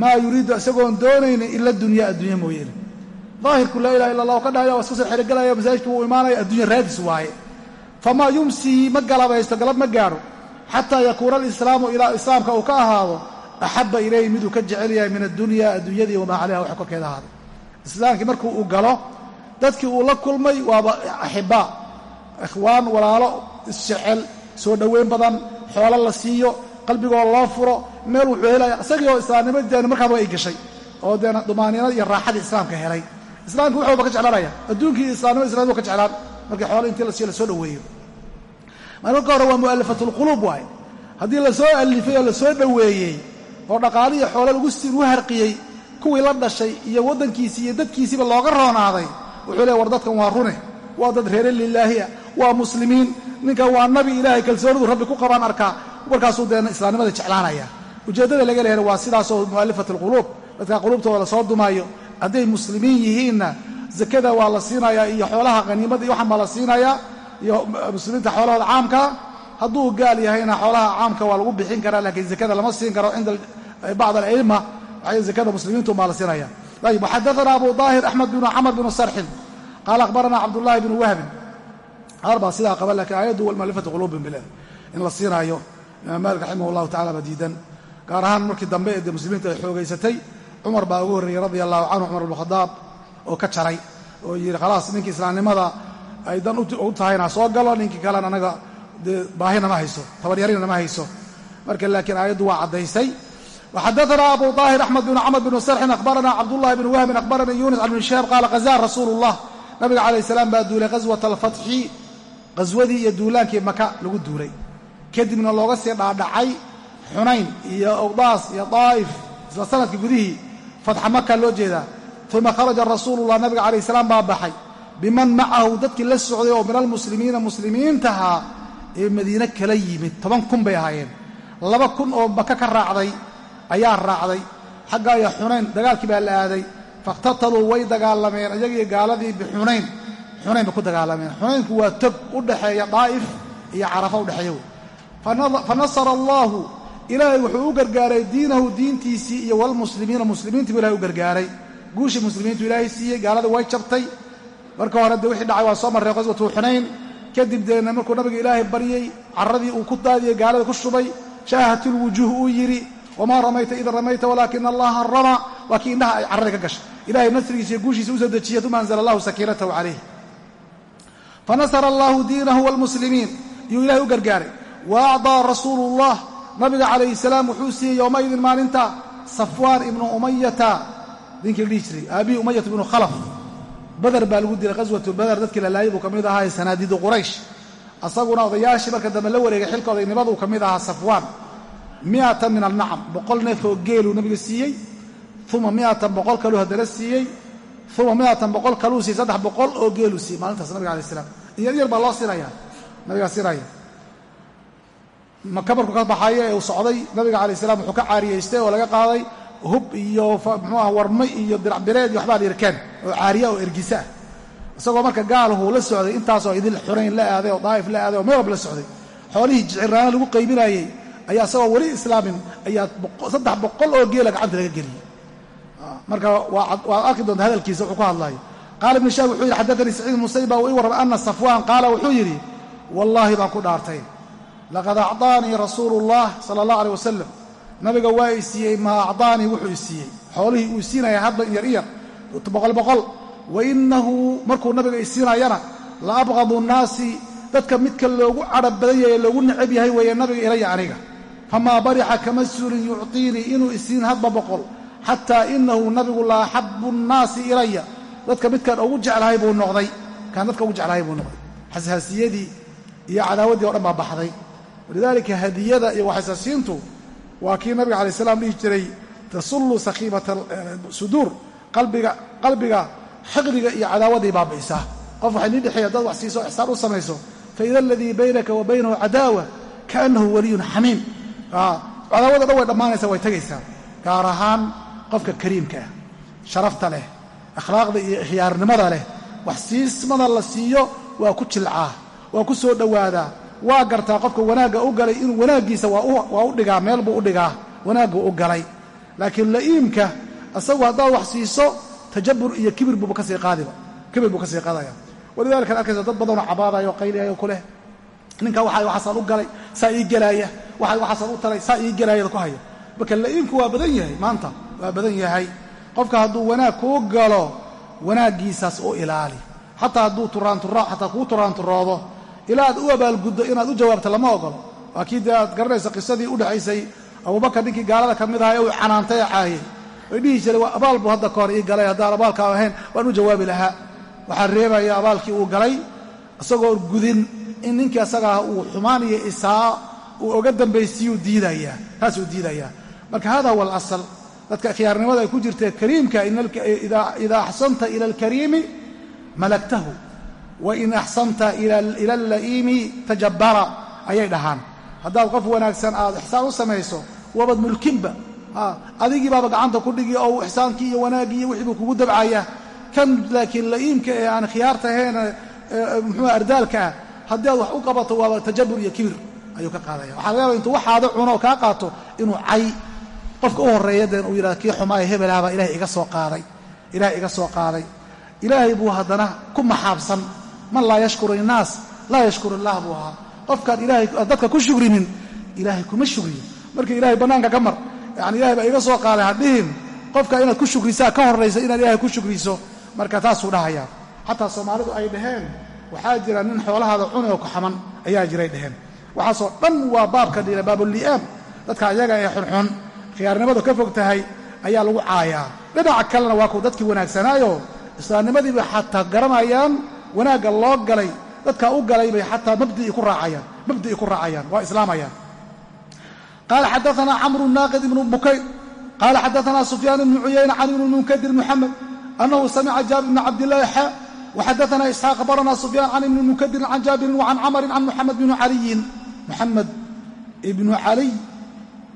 Maa yuriidu isagoon doonaynin ila dunya addunya mooyeene daahirku laa ilaha illa allah ka dhahaya waa iska soo xerogelaya masaajidka wuu imaanaya addunya raadis waaye. Famaa yumsii ma galabaysto galab ma gaadho. Xataa yakuuna alislaamu ilaa islaamka uu ka ahaado axaba ilayhi miduu ka jecel yahay min addunya adduunyadii wamaa calayha waxa korkeeda ahaaday islaamkii markuu uu galo dadkii uu la kulmay waaba axibaa ikhwaan walaalo isjecel soo dhoweyn badan xoolo la siiyo qalbigoo loo furo meel wuxuu helaya oo deena dumaaniinada iyo raaxadii islaamka helay islaamka wuxuuba ka jeclaanaya. Adduunkii islaamnimada islamadu ka jeclaan markii xoolo intii la siiyo la soo dhoweeyo. Marka hore waa mu'alafatulquluub waaye. Haddii la soo alifay oo la soo dhoweeyey oo dhaqaalihi xoolo lagu harqiyey kuwii la dhashay iyo waddankiisii iyo dadkiisiiba looga roonaaday wuxuu leey war dadkan waa rune waa dad reere lilaahiya waa muslimiin. Ninkan waa nabi ilaahay kalsoonidu rabbi ku qabaan arkaa. Markaasuu deena islaamnimada jeclaanaya. Ujeeddada laga leehay waa sidaasoo mu'alifat alquluub dadka quluubtooda la soo dumaayo hadday muslimiin yihiinna zakada waa la siinayaa iyo xoolaha haniimada iyo waxaan baa la siinayaa iyo muslimiinta xoolahooda caamkaa hadduu gaal yahayna xoolaha caamka waa lagu bixin karaa laakiin zakada lama siin karo cinda bacd alcilma zakada muslimiintu baa la siinaya. Ayib waxadaana abu daahir axmed binu camr binu sarxin qaala akhbarana cabdullaahi bnu wahbin qaar sidaa qaba lakiin aayaddu walmualifati quluubin bileh in la siinaayo. Maalik raximah llahu tacala baa diidan gaar ahaan markii dambe ee muslimiinta ay xoogaysatay cumar baa ugu horreeyey radia allahu canhu cumar ibnukhadaab oo ka jaray oo yidhi khalaas ninkii islaamnimada ay dan u tahayna soo galo ninkii kalena anaga dee baahina ma hayso tabaryarina ma hayso. Marka laakiin aayaddu waa caddaysay. Waxadaanaa abu daahir axmed bnu camr bnu sarxin akhbaranaa cabdullahi bnu wahbin akhbaranii yunis can bni shahaab qaala hazaa rasuulu llah nabiga calayh salaam baa duulay ghaswata alfatxi ghaswadii iyo duulaankii maka lagu duulay. Kadibna looga sii dhaadhacay xunayn iyo awdaas iyo daa'if isla sannadkii gudihii fatxa makaa loo jeedaa uma kharaja rasuululah nabiga calayh salaam baa baxay. Biman macahu dadkii la socday oo min almuslimiina muslimiintahaa ee madiine kala yimid. Toban kun bay ahaayeen. Laba kun oo maka ka raacday ayaa raacday. Xagga iyo xunayn dagaalkii baa la aaday. Fakhtataluu way dagaalameen. Iyagii gaaladii bixunayn xunayn. Bay ku dagaalameen. Xunaynku waa tog u dhexeeya daa'if iyo carafa udhexeeya wey fa nasara allaahu ilaahay wuxuu u gargaaray diinahu diintiisii iyo walmuslimiina muslimiintiibu ilahay u gargaaray. Guushii muslimiintu ilaahay siiyey gaaladii way jabtay. Marka hore dee wixii dhacay waa soo marray qaswatu xunayn kadib deena markuu nabiga ilaahay baryey carradii uu ku daadiyey gaalada ku shubay shaahatulwujuuh uu yidhi wamaa ramayta id ramayta walaakina allaha rama. Waa indhaha ay carradii ka gashay. Ilahay nasrigiisa guushiisa u soo dejiyay uma anzla allahu sakiinatahu calayh fanasara allahu diinahu walmuslimiin iyuu ilahay u gargaaray. Wa rasuulu llah nabiga calayhi salaam wuxuu siiyey yowmaidin maalinta safwaan ibnu umayata ninkii la jiray aabihi umayat ibnu khalaf. Bader baa lagu dilay qaswatu bader dadkii la laayay buu ka mid ahaa sanaadidu quraysh. Asaguna odayaashii marka dambe la wareegay xilka odaynimadu ka mid ahaa safwaan. Miatan min alnacam boqol neef oo geeluu nabiga siiyey. Uma miatan boqol kaluu haddana siiyey. Uma miatan boqol kaluu siiyey saddex boqol oo geeluu siiyey maalintaas nabiga alai slam inyar yar baa loo siinaya nabigaa siinaya maka markuu ka baxayo ee uu socday nabiga alai salam wuxuu ka caariyaystay oo laga qaaday hub iyo muxuuah warmay iyo diracbireed iyo waxbaa dhirkeen oo caariya oo ergisa. Ah isagoo marka gaaluhu la socday intaasoo idil xunayn la aaday oo daa'if la aaday oo meel walba la socday xoolihii jiciraana lagu qaybinayey ayaa isagoo weli islaamin ayaa saddex boqol oo geela gacanta laga geliyey. Marka waad arki doontaa hadalkiisa wuxuu ku hadlaayo qaala ibnu shaab wuxuu yidhi xaddaanii saciid musayba uu ii warramay ana safwaan. Qaala wuxuu yidhi wallaahi baan ku dhaartay laqad acdaanii rasuulu ullah sala allah aleh wasalam nabiga waa i siiyey maa acdaanii wuxuu i siiyey. Xoolihii uu siinaya hadba yar iyar boqol boqol. Wa innahu markuu nabiga i siinayana la abqadu nnaasi dadka midka loogu cadhab badan yahay loogu necab yahay weeye nabiga ilaya aniga. Famaa barixa kama suulin yucطiinii inuu isiin hadba boqol. Xataa inahu nabigu la axabu nnaasi ilaya. Dadka midkaan ugu jeclahay buu noqday. Kaan dadka ugu jeclahay buu noqday. Xashaasiyadii iyo cadaawaddii o dhan baa baxday walidaalika hadiyada iyo waxasaasiintu waa kii nabiga alay slam dhihi jiray tasullu sakhiibata suduur qalbiga xiqdiga iyo cadaawaday baabi'isaa qof waxay nii dhexeeya dad wax siiso ixsaan u samayso faida aladii baynaka wa baynahu cadaawa kaannahu waliyun xamiim. Cadaawada dhan way dhammaanaysaa way tegaysaa gaar ahaan qofka kariimka ah sharafta leh akhlaaqda iyo ikhyaarnimada leh. Wax siismada la siiyo waa ku jilcaa waa ku soo dhowaadaa waa gartaa qofka wanaagga u galay inuu wanaaggiisa waa u dhigaa meel buu u dhigaa wanaaggu u galay. Laakiin la'iimka isagu haddaad wax siiso tajabur iyo kibir buuba ka sii qaadiba kibir buu ka sii qaadaya. Walidalika arkaysa dad badanoo cabaadaya oo qayliyayo ku leh. Ninka waxa waxaasaan u galay saa ii gelaaya. Waxa waxaasaan u talay saa ii gelaayada ku haya. Marka la'iimku waa badan yahay maanta waa badan yahay. Qofka hadduu wanaag kuu galo wanaaggiisaas u ilaali. Xataa hadduu turaantura xataa kuu turaanturoodo ilaa aad u abaalguddo inaad u jawaabto lama ogolo waa kii dee aad garanaysa qisadii u dhexaysay abubakar ninkii gaalada ka mid aha ee uu canaantay ee caayay way dhihi jiray abaal buu hadda kahor ii galay haddaan abaalkaa ahayn waan u jawaabi lahaa. Waxaa reebaya abaalkii uu galay isagoo gudin in ninkii asagaa uu xumaan iyo isaa uu oga dambaystiyuu diidayaa taasuu diidayaa. Marka hada huwa alasal. Dadka khiyaarnimada ay ku jirtee kariimka idaa axsanta ila alkariimi malagtahu wa in axsanta ila alla'iimi tajabbara ayay dhahaan haddaad qof wanaagsan aad ixsaan u samayso waabad mulkinba adigii baaba gacanta ku dhigi oo ixsaankii iyo wanaaggii iyo wixii buu kugu dabcaya kan laakiin la'iimka ee aan khiyaarta ahayn muxuu ardaalka ah haddii aad wax u qabato waaba tajabur iyo kibir ayuu ka qaadaya waxaa laga yaba intuu waxaada cuno oo kaa qaato inuu cay qofka u horreeya deen uu yidhahdo kii xumaaya hebelaabaa ilahay iga soo qaaday ilaahay buu haddana ku maxaabsan man laa yashkuru innaas laa yashkuru illaah buu ahaa. Qofkaan ilaahay dadka ku shugrinin ilaahay kuma shugriyo marka ilaahay bannaanka ka mar yacani ilahay baa iga soo qaaday hadhihin qofka inaad ku shugrisaa ka horraysa inaad ilaahay ku shugriso marka taasuu dhahayaa. Xataa soomaalidu ay dhaheen waxaa jira nin xoolahaada cuni oo kaxaman ayaa jiray dhaheen. Waxaasoo dhan waa baabka dhila baabuli'aam dadka ayaga ee xunxun khiyaarnimadu ka fog tahay ayaa lagu caayaa. Dhinaca kalena waa kuw dadkii wanaagsanaayo islaamnimadiibay xataa garanayaan wanaagga loo galay dadkaa u galay bay xataa mabdi'ii ku raacayaan mabdi'ii ku raacayaan waa islaamayaan. Qaala xadaanaa camru naaqid ibnu bukayr qaala xadaanaa sufyaan ibnu cuyayna can ibni munkadir muxamed annahu samica jaabir bni cabdillaahi xa waxadaanaa isxaaq abarana sufyaan can ibni munkadirin can jaabirin wa can camarin can muxamed bni caliyin muxamed ibnu caliy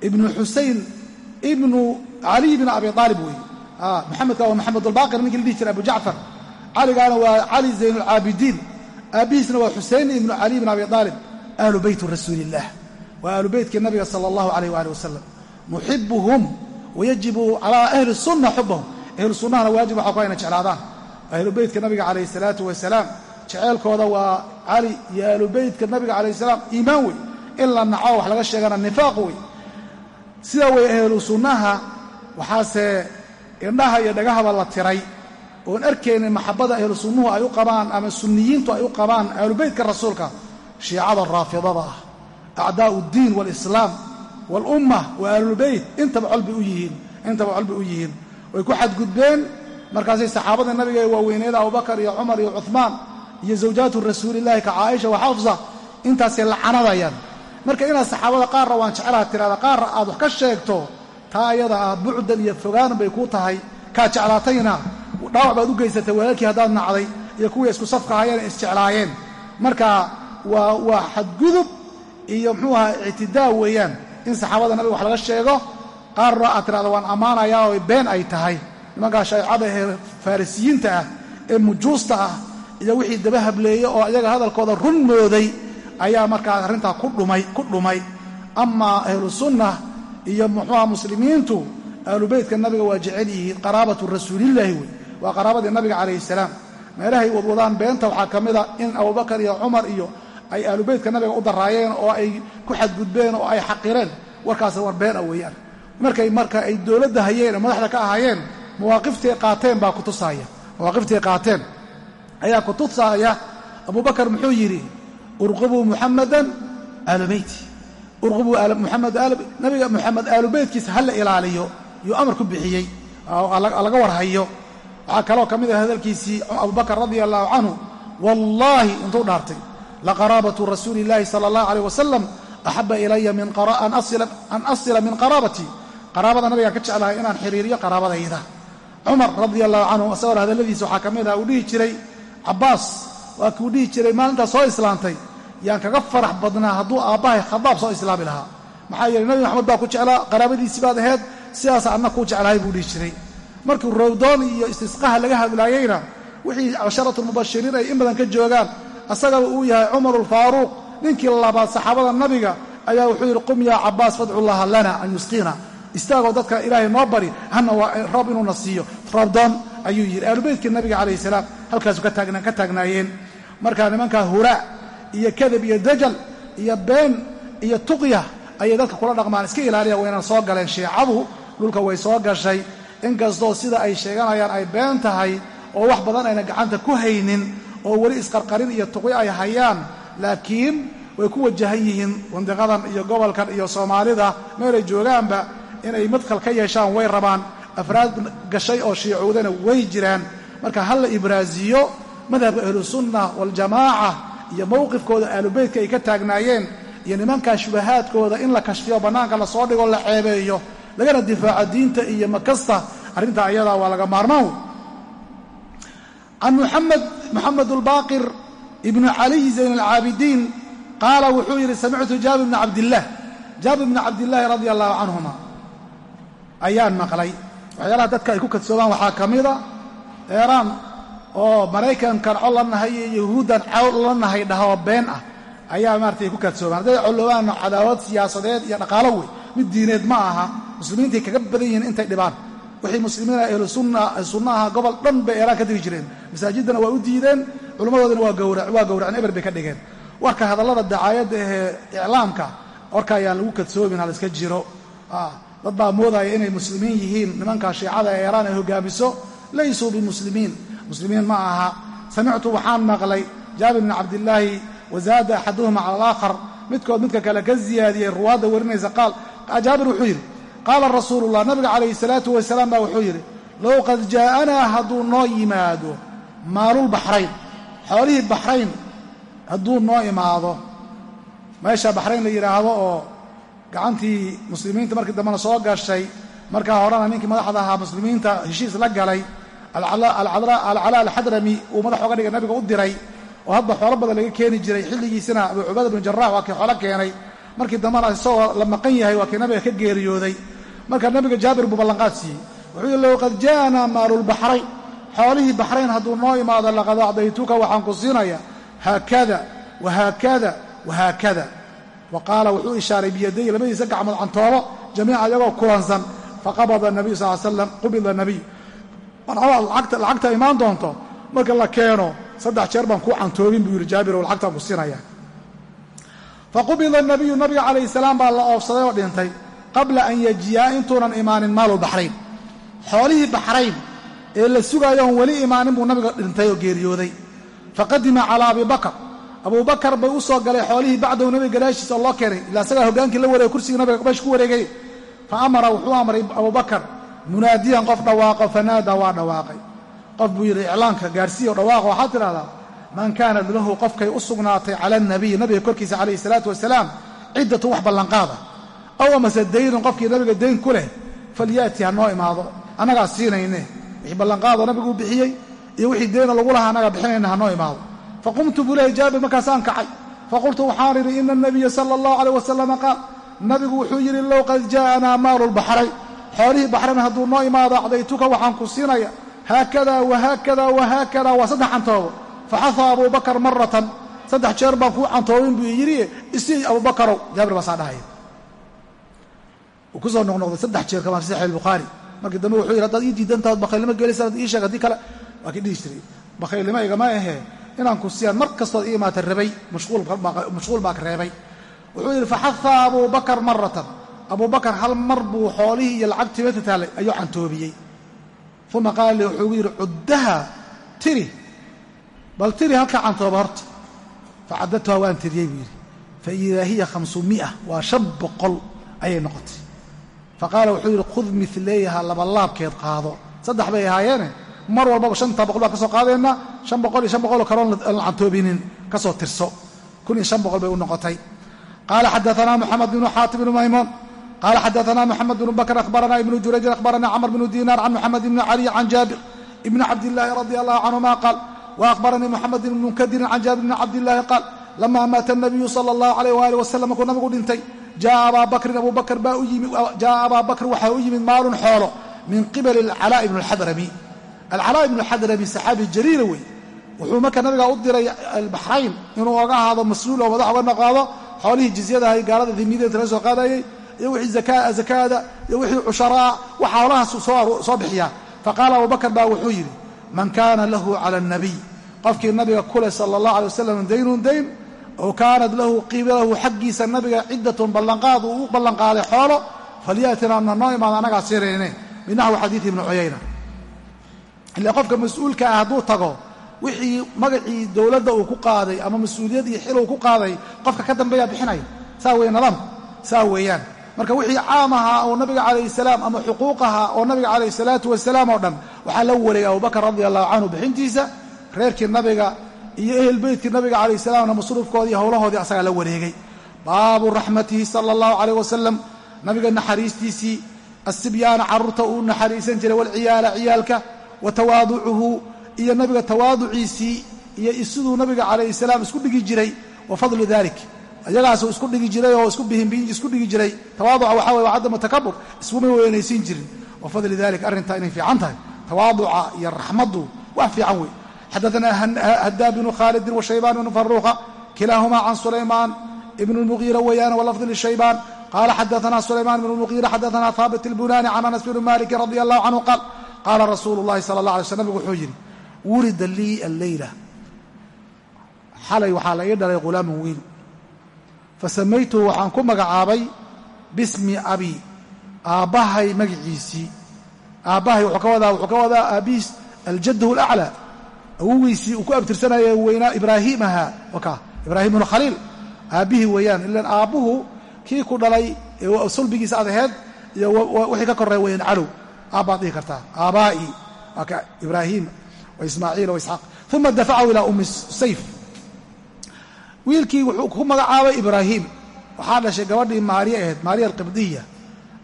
ibnu xusayn ibnu caliy bn abi aalib weeye maxamedka waa maxamed albaqir ninkii la dhihi caligaana waa cali zayn alcaabidiin aabbihiisna waa xuseyn ibnu caliy bn abi aalib ahlu beyti rasuuli waa ahlu beytkii nabiga sala allahu alayh waali wasalam nuxibuhum wayajibu calaa ahli sunna xubahum ahlu sunnahana waajib waxaa ku ayna jeclaadaan. Ahlu beytka nabiga calayh salaatu wasalaam jeceelkooda waa cali iyo ahlu beytka nabiga calayh salaam iimaan wey in la naco wax laga sheegana nifaaq wey sidaa wey ahlu sunnaha waxaase indhaha iyo dhagahaba la tiray oon arkaynin maxabada ahlu sunnuhu ay u qabaan ama sunniyiintu ay u qabaan ahlubeytka rasuulka shiicada raafidada ah acdaa'u ddiin waalislaam waalumma wa ahlulbeyt intaba colbay u yihiin intaba colbay u yihiin. Way ku xadgudbeen markaasay saxaabada nabiga ee waaweyneeda abubakar iyo cumar iyo cuhmaan iyo zawjaatu rasuulillahi ka caaisha wa xafsa intaasay lacanadayaan marka inaad saxaabada qaarra waan jeclaha tirahda qaarra aad wax ka sheegto taa ayada ah bucdan iyo fogaan bay kuu tahay kaa jeclaatayna dhaawac baad u geysatay walaalkii haddaad nacday iyo kuwii isku safka ahayeen isjeclaayeen. Marka waa xadgudub iyo muxuu ahaa ictidaa weeyaan in saxaabada nabiga wax laga sheego. Qaarna aad tirahda waan ammaanayaa oo been ay tahay. Nimankaa shareecada ee farisiyiinta ah ee mujuusta ah iyo wixii daba hableeye oo iyaga hadalkooda run mooday ayaa markaa arrintaa ku dhumay amaa ahlu sunna iyo muxuuha muslimiintu ahlu beytka nabiga waa jecel yihiin qaraabatu rasuulillaahi wey waa qaraabadii nabiga calayhi salaam. Meelahay wadwadaan beenta waxaa ka mida in abubakar iyo cumar iyo ay ahlu beytka nabiga u daraayeen oo ay ku xadgudbeen oo ay xaqireen. Warkaasna war beena weeyaan. Markay marka ay dowladda hayeen oo madaxda ka ahaayeen mawaaqiftii qaateen baa kutusaaya mawaaqiftii qaateen. Ayaa kutusaaya abubakar muxuu yidhi urqubuu muxamadan ahlu beyti urqubuu nabiga muxamed aalu beytkiisa ha la ilaaliyo. Yuu amar ku bixiyey. Laga warhayo waxaa kaloo ka mid ah hadalkiisii abubakar radia allahu canhu wallaahi intuu dhaartay laqaraabatu rasuuli illaahi sala allahu aleyh wasalam axaba ilaya an asila min qaraabatii qaraabada nabigaan ka jeclahay inaan xiriiriyo qaraabadayda. Cumar radia allahu canhu isagoo hadalladiisa waxaa ka mid ah uu dhihi jiray cabbaas waa kuu dhihi jiray maalintaas soo islaantay. Yaan kaga farax badnaa hadduu aabbahay khadaab soo islaami lahaa. Maxaa yeeley nabi maxamed baa ku jeclaa qaraabadiisii baad aheyd sidaasa anna kuu jeclahay buu dhihi jiray markii rowdoon iyo istisqaha laga hadlaayeyna wixii casharatulmubashiriin ay in badan ka joogaan asagaba uu yahay cumarulfaaruuq ninkii labaad saxaabada nabiga ayaa wuxuu yidhi qum yaa cabbaas fadcullaha lana an yusqiina. Istaagoo dadka ilaahay noo bari hana waa roob inuuna siiyo. Roobdoon ayuu yidhi aalubeytkii nabiga calayhi salaam halkaasu ka taagnaayeen. Markaa nimankaa huraa iyo kadab iyo dajal iyo been iyo tuqya ayay dadka kula dhaqmaan iska ilaaliya waynan soo galeen shiicadu dhulka way soo gashay inkastoo sida ay sheeganayaan ay been tahay oo wax badan ayna gacanta ku haynin oo weli isqarqarin iyo tuqi ay hayaan laakiin way ku wajahan yihiin wandiqadan iyo gobolkan iyo soomaalida meelay joogaanba inay madkhal ka yeeshaan way rabaan afraad gashay oo shiicoodana way jiraan. Marka ha la ibraaziyo madhabka ahlusunna waljamaaca iyo mowqifkooda aalubeytka ay ka taagnaayeen iyo nimankaa shubahaadkooda in la kashfiyo bannaanka la soo dhigo la ceebeeyo lagana difaaco diinta iyo makasta arrintaa ayadaa waa laga maarmaan. Can muxamed moxamed ulbaaqir ibnu caliy zayn alcaabidiin qaala wuxuu yidhi samictu jaabir bna cabdillaah jaabir bna cabdillaahi radia allahu canhuma ayaan maqlay. Waxyaalaha dadka ay ku kadsoomaan waxaa ka mida eeraan oo maraykankan col la nahay iyo yahuuddan cawl la nahay dhahoo been ah ayaa maaratay ku kadsoomaan hadday collobaanno cadaawad siyaasadeed iyo dhaqaalo wey mid diineed ma aha. Muslimiintay kaga badan yihiin intay dhibaan. Wixii muslimiina ahlu sunnaha gobol dhan bay eeraan ka digi jireen. Masaajiddana waa u diideen culimmadoodina waa gowraceen eber bay ka dhigeen. Warka hadallada dacaayadda ahee iclaamka warka ayaan lagu kadsoomin haliska jiro. Dad baa moodaya inay muslimiin yihiin. Nimanka shiicada ee eeraan ay hogaamiso laysuu bimuslimiin. Muslimiin ma aha. Samictu waxaan maqlay jaabir bni cabdillaahi wazaada axaduhuma cala alaakhar midkood midka kale ka ziyaadiyey ruwaadda warinaysa qaal jaabir wuxuu yidhi qaala rasuulullah nabiga calayhi salaatu wasalaam baa wuxuu yidhi low qad jaa'anaa hadduu noo yimaado maalulbaxrayn xoolihii baxrayn hadduu noo imaado meesha baxrayn la yidhaahdo oo gacantii muslimiinta markii dambena soo gashay markaa horena ninkii madaxda ahaa muslimiinta heshiis la galay alcalaa alxadrami uu madax oga dhigay nabiga u diray oo hadba xoolo badan laga keeni jiray xilligiisina abu cubaada bnu jarax waa kii xoolo keenay markii dambena isagoo la maqan yahay waa kii nabiga ka geeriyooday. Marka nabiga jaabir buu ballanqaad siiyey wuxuu yihi low qad jaa'anaa maalulbaxrayn xoolihii baxrayn hadduu noo imaado laqad acdaytuka waxaan ku siinaya. Haakada wahaakada wahaakada wa qaala wuxuu ishaaray biyadayhi labadiisa gacmood cantoobo jamiica iyagoo kulansan. Faqabada nabiyu sal slam qubida nabiy. Lacagta imaan doonto. Marka la keeno saddex jeer baan kuu cantoobin buu yidhi jaabir oo lacagtaan ku siinaya faqubida nabiyu nabiga calayhi salaam baa la oofsaday oo dhintay qabla an yajiyaa intuunan imaanin maalu baxrayn. Xoolihii baxrayn ee la sugaayo oon weli imaanin buu nabiga dhintay oo geeriyooday. Faqadima calaa abi bakar. Abuu bakar bay u soo galay xoolihii bacdahu nabiga gadaashiisa oo loo keenay. Ilaa isagaa hogaankii la wareegay kursigii nabiga meesha ku wareegay. Fa amara wuxuu amray abubakar munaadiyan qof dhawaaqo. Fanaada waa dhawaaqay. Qof buu yidhi iclaanka gaarsiiya dhawaaqo. Waxaad tidhahdaa man kaanat lahu qofkay u sugnaatay cala anabiy nabiga korkiisa calayhi salaatu wasalaam ciddatu wax ballanqaada aw amase daynun qofkii nabiga dayn ku leh falyaati ha noo imaado annagaa siinayne wixii ballanqaado nabigu u bixiyey iyo wixii deyna lagu lahaa annagaa bixinayna ha noo imaado. Faqumtu buu lehay jaabir markaasaan kacay. Faqultu waxaan idhi ina anabiya sala allahu aleyh wasalama qaal. Nabigu wuxuu yidhi low qad jaa'anaa maalu lbaxrayn xoolihii baxrayn hadduu noo imaado acdaytuka waxaan ku siinaya. Haakada wahaakada wahaakada waa saddex cantoobo faxaha abuu bakar maratan saddex jeer baan kuu cantoobin buu yidhi isii abubakarow jaabir baasaa dhahaya uu ku soo noqnoqday saddex jeer kamaa fi saxix albukhaari markii dambe wuxuu yidhi haddaad ii diidantaad bakhaylnimo gelaysa ii sheeg haddii kale waa kii dhihi jiray bakhaylnimo igama ahee inaan ku siiyaan mar kastood ii imaata rabay mashquul baa ka reebay wuxuu yidhi faxaha abuu bakar maratan abuu bakar hal mar buu xoolihii iyo lacagtii meesha taalay ayuu cantoobiyey uma bal tiri halkaa cantooba horta. Facadadtuha waan tiriyey buu yidhi. Fa idaa hiya khamsumia waa shan boqol ayay noqotay. Fa qaala wuxuu yidhi khud milayha labalaabkeed qaado. Saddex bay ahaayeene mar walbaba shanta boqol baan ka soo qaadayna shan boqol iyo shan boqoloo kaloon la cantoobinin ka tirso. Kun iyo shan boqol bay u noqotay. Qaala xadaanaa moxamed bnu xaatim bnu maymuun. Qaala xadaanaa moxamed bnu bakr akhbaranaa ibnu jurayjin akhbaranaa camr bnu diinaar can moxamed ibni caliy can jaabir ibni cabdillaahi radi allahu canhuma qaal وأخبرني محمد بن منكدر عن جابر بن عبد الله قال لما مات النبي صلى الله عليه وآله وسلم markuu nabigu dhintay جاء أbا بكrin أبو بكر baa جاء أbا بكر waxaa u yimid maalun xoolo min qibل الcلاء بن الxadrami alcلاء بن الxadrami صaxaabi jaliila wey wuxuu marka nabiga u diray albaxrayn inuu oga ahaado mas-uul oo madax oga noqaado xoolihii jizyadahay gaalada dimideedka laga soo qaadayay iyo wixii zakaada iyo wixii cusharaa wax xoolahaas soo bixiyaa faqaala abu bakr baa wuxuu yidhi man kaana lahu cala alnabiy qofkii nabiga kuleh sala allah alay wasalam daynun dayn oo kaanat lahu qiibalahu xaggiisa nabiga ciddatun ballanqaad uu u ballanqaaday xoolo falyatina na noo imaada annagaa sirayne. Binaxwi xadiidi ibni cuyayna ile qofka mas'uulka ah hadduu tago wixii magacii dowladda uu ku qaaday ama mas'uuliyad iyo xil uu ku qaaday qofka ka dambeeyaa bixinaya saa weeye nidaamku saa weeyaan marka wixii caam ahaa oo nabiga calayhi salaam ama xuquuq ahaa oo nabiga calayhi salaatu wasalaam oo dhan waxaa la wareegay abubakar radia allahu canhu bixintiisa reerkii nabiga iyo ehel beytkii nabiga calayhi salaamna masruufkoodii howlahoodii asagaa la wareegay. Baabu raxmatihi sala allahu calayh wasalam nabiga naxariistiisii asibyaana carruurta uu naxariisan jiray walciyaala ciyaalka wa tawaaducuhu iyo nabiga tawaaduciisii iyo siduu nabiga calayhi salaam isku dhigi jiray wa fadlu dalik iyagaasuu isku dhigi jiray oo isku dhigi jiray tawaaduca waxaa weye waa cadamu takabur iskuma weynaysiin jirin wa fadli dalik arrintaa inay fiican tahay tawaaduca iyo raxmaddu wax fiican wey xadaثna hadaab bnu khaalidin washaybaan bnu faruuqa kilaahumaa can sulaymaan ibn اlmugiira weeyaan walafdi lishaybaan qala xadaثna sulaymaan bn اlmugiira xadaثna haabit اlbunani can anas bni maliki radi allahu canhu qaal qaala rasuulu اllahi sala اllah alay sl nabigu wuxuu yidhi wulida lii alleyla xalay waxaa la ii dhalay ghulaaman wiil fasamaytuhu waxaan ku magacaabay bismi abi aabbahay magiciisii aabbahay wuxuu ka wadaa wuxuu ka wadaa aabihiis aljaddahu alaclaa awogiisii uu ku abtirsanaya weynaa ibraahiim ahaa waka ibraahim bnu khaliil aabbihii weeyaan ilan aabbuhu kii ku dhalay sulbigiisa ad aheed iyo wixii ka korreey weeyaan calow aabbaad dhihi kartaa aabbaa'i waka ibraahiim wa ismaaciil wa isxaaq uma dafacahu ilaa ummi sayf wiilkii wuxuu ku magacaabay ibraahiim waxaa dhashay gabadhii maariya ahayd maariya alqibdiya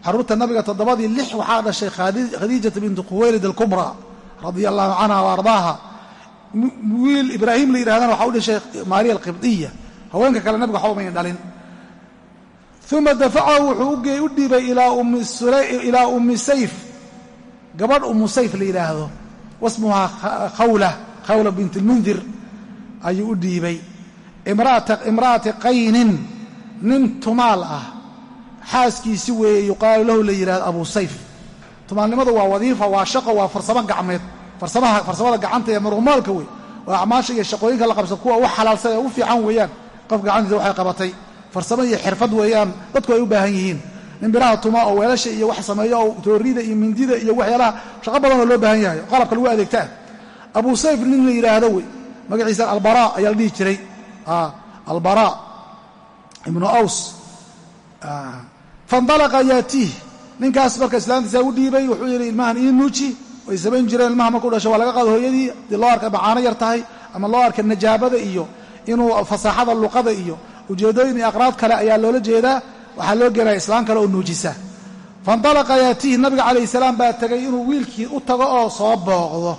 carruurta nabiga toddobadii lix waxaa dhashay khadiijata bintu khuwaylid alkubra radia allahu canha wa wiil ibraahim la yidhahdana waxaa u dhashay maariya alqibdiya haweenka kale nabiga waxba mayn dhalin. Uma dafacahu wuxuu u dhiibay ilaa ummi sayf. Gabadh ummu sayf la yidhaahdo. Wasmuhaa khawla khawla bint lmundir ayuu u dhiibay imra'ati qaynin nin tumaal ah. Xaaskiisi weeye yuqaalu lahu la yidhahdo abu sayf. Tumaalnimadu waa wadiifa waa shaqo waa farsamo gacmeed. Farsamada gacanta ee marumaalka wey waa acmaasha iyo shaqooyinka la qabsa kuwa u xalaalsan ee u fiican weeyaan. Qof gacantiisa waxay qabatay. Farsamo iyo xirfad weeyaan dadku ay u baahan yihiin. Nin biraha tuma oo weelasha iyo wax sameeyo oo toorida iyo mindida iyo waxyaalaha shaqo badanoo loo baahan yahay qalabka lagu adeegtaa abu sayf nin la yidhaahdo wey magaciisa albara ayaa la dhihi jiray albara ibnu aws faindalaqa yaatiih ninkaas marka islaamtiisa u dhiibay wuxuu yidhi ilmahan ii nuuji way samayn jireen ilmaha markuu dhasho waa laga qaado hooyadii haddii loo arka macaano yar tahay ama loo arka najaabada iyo inuu fasaaxada luqada iyo ujeeddooyin iyo aqraad kale ayaa loola jeedaa waxaa loo gelaya islaam kale oo nuujisa faindalaqa yaatiih nabiga calayhi salaam baa tegay inuu wiilkii u tago oo soo booqdo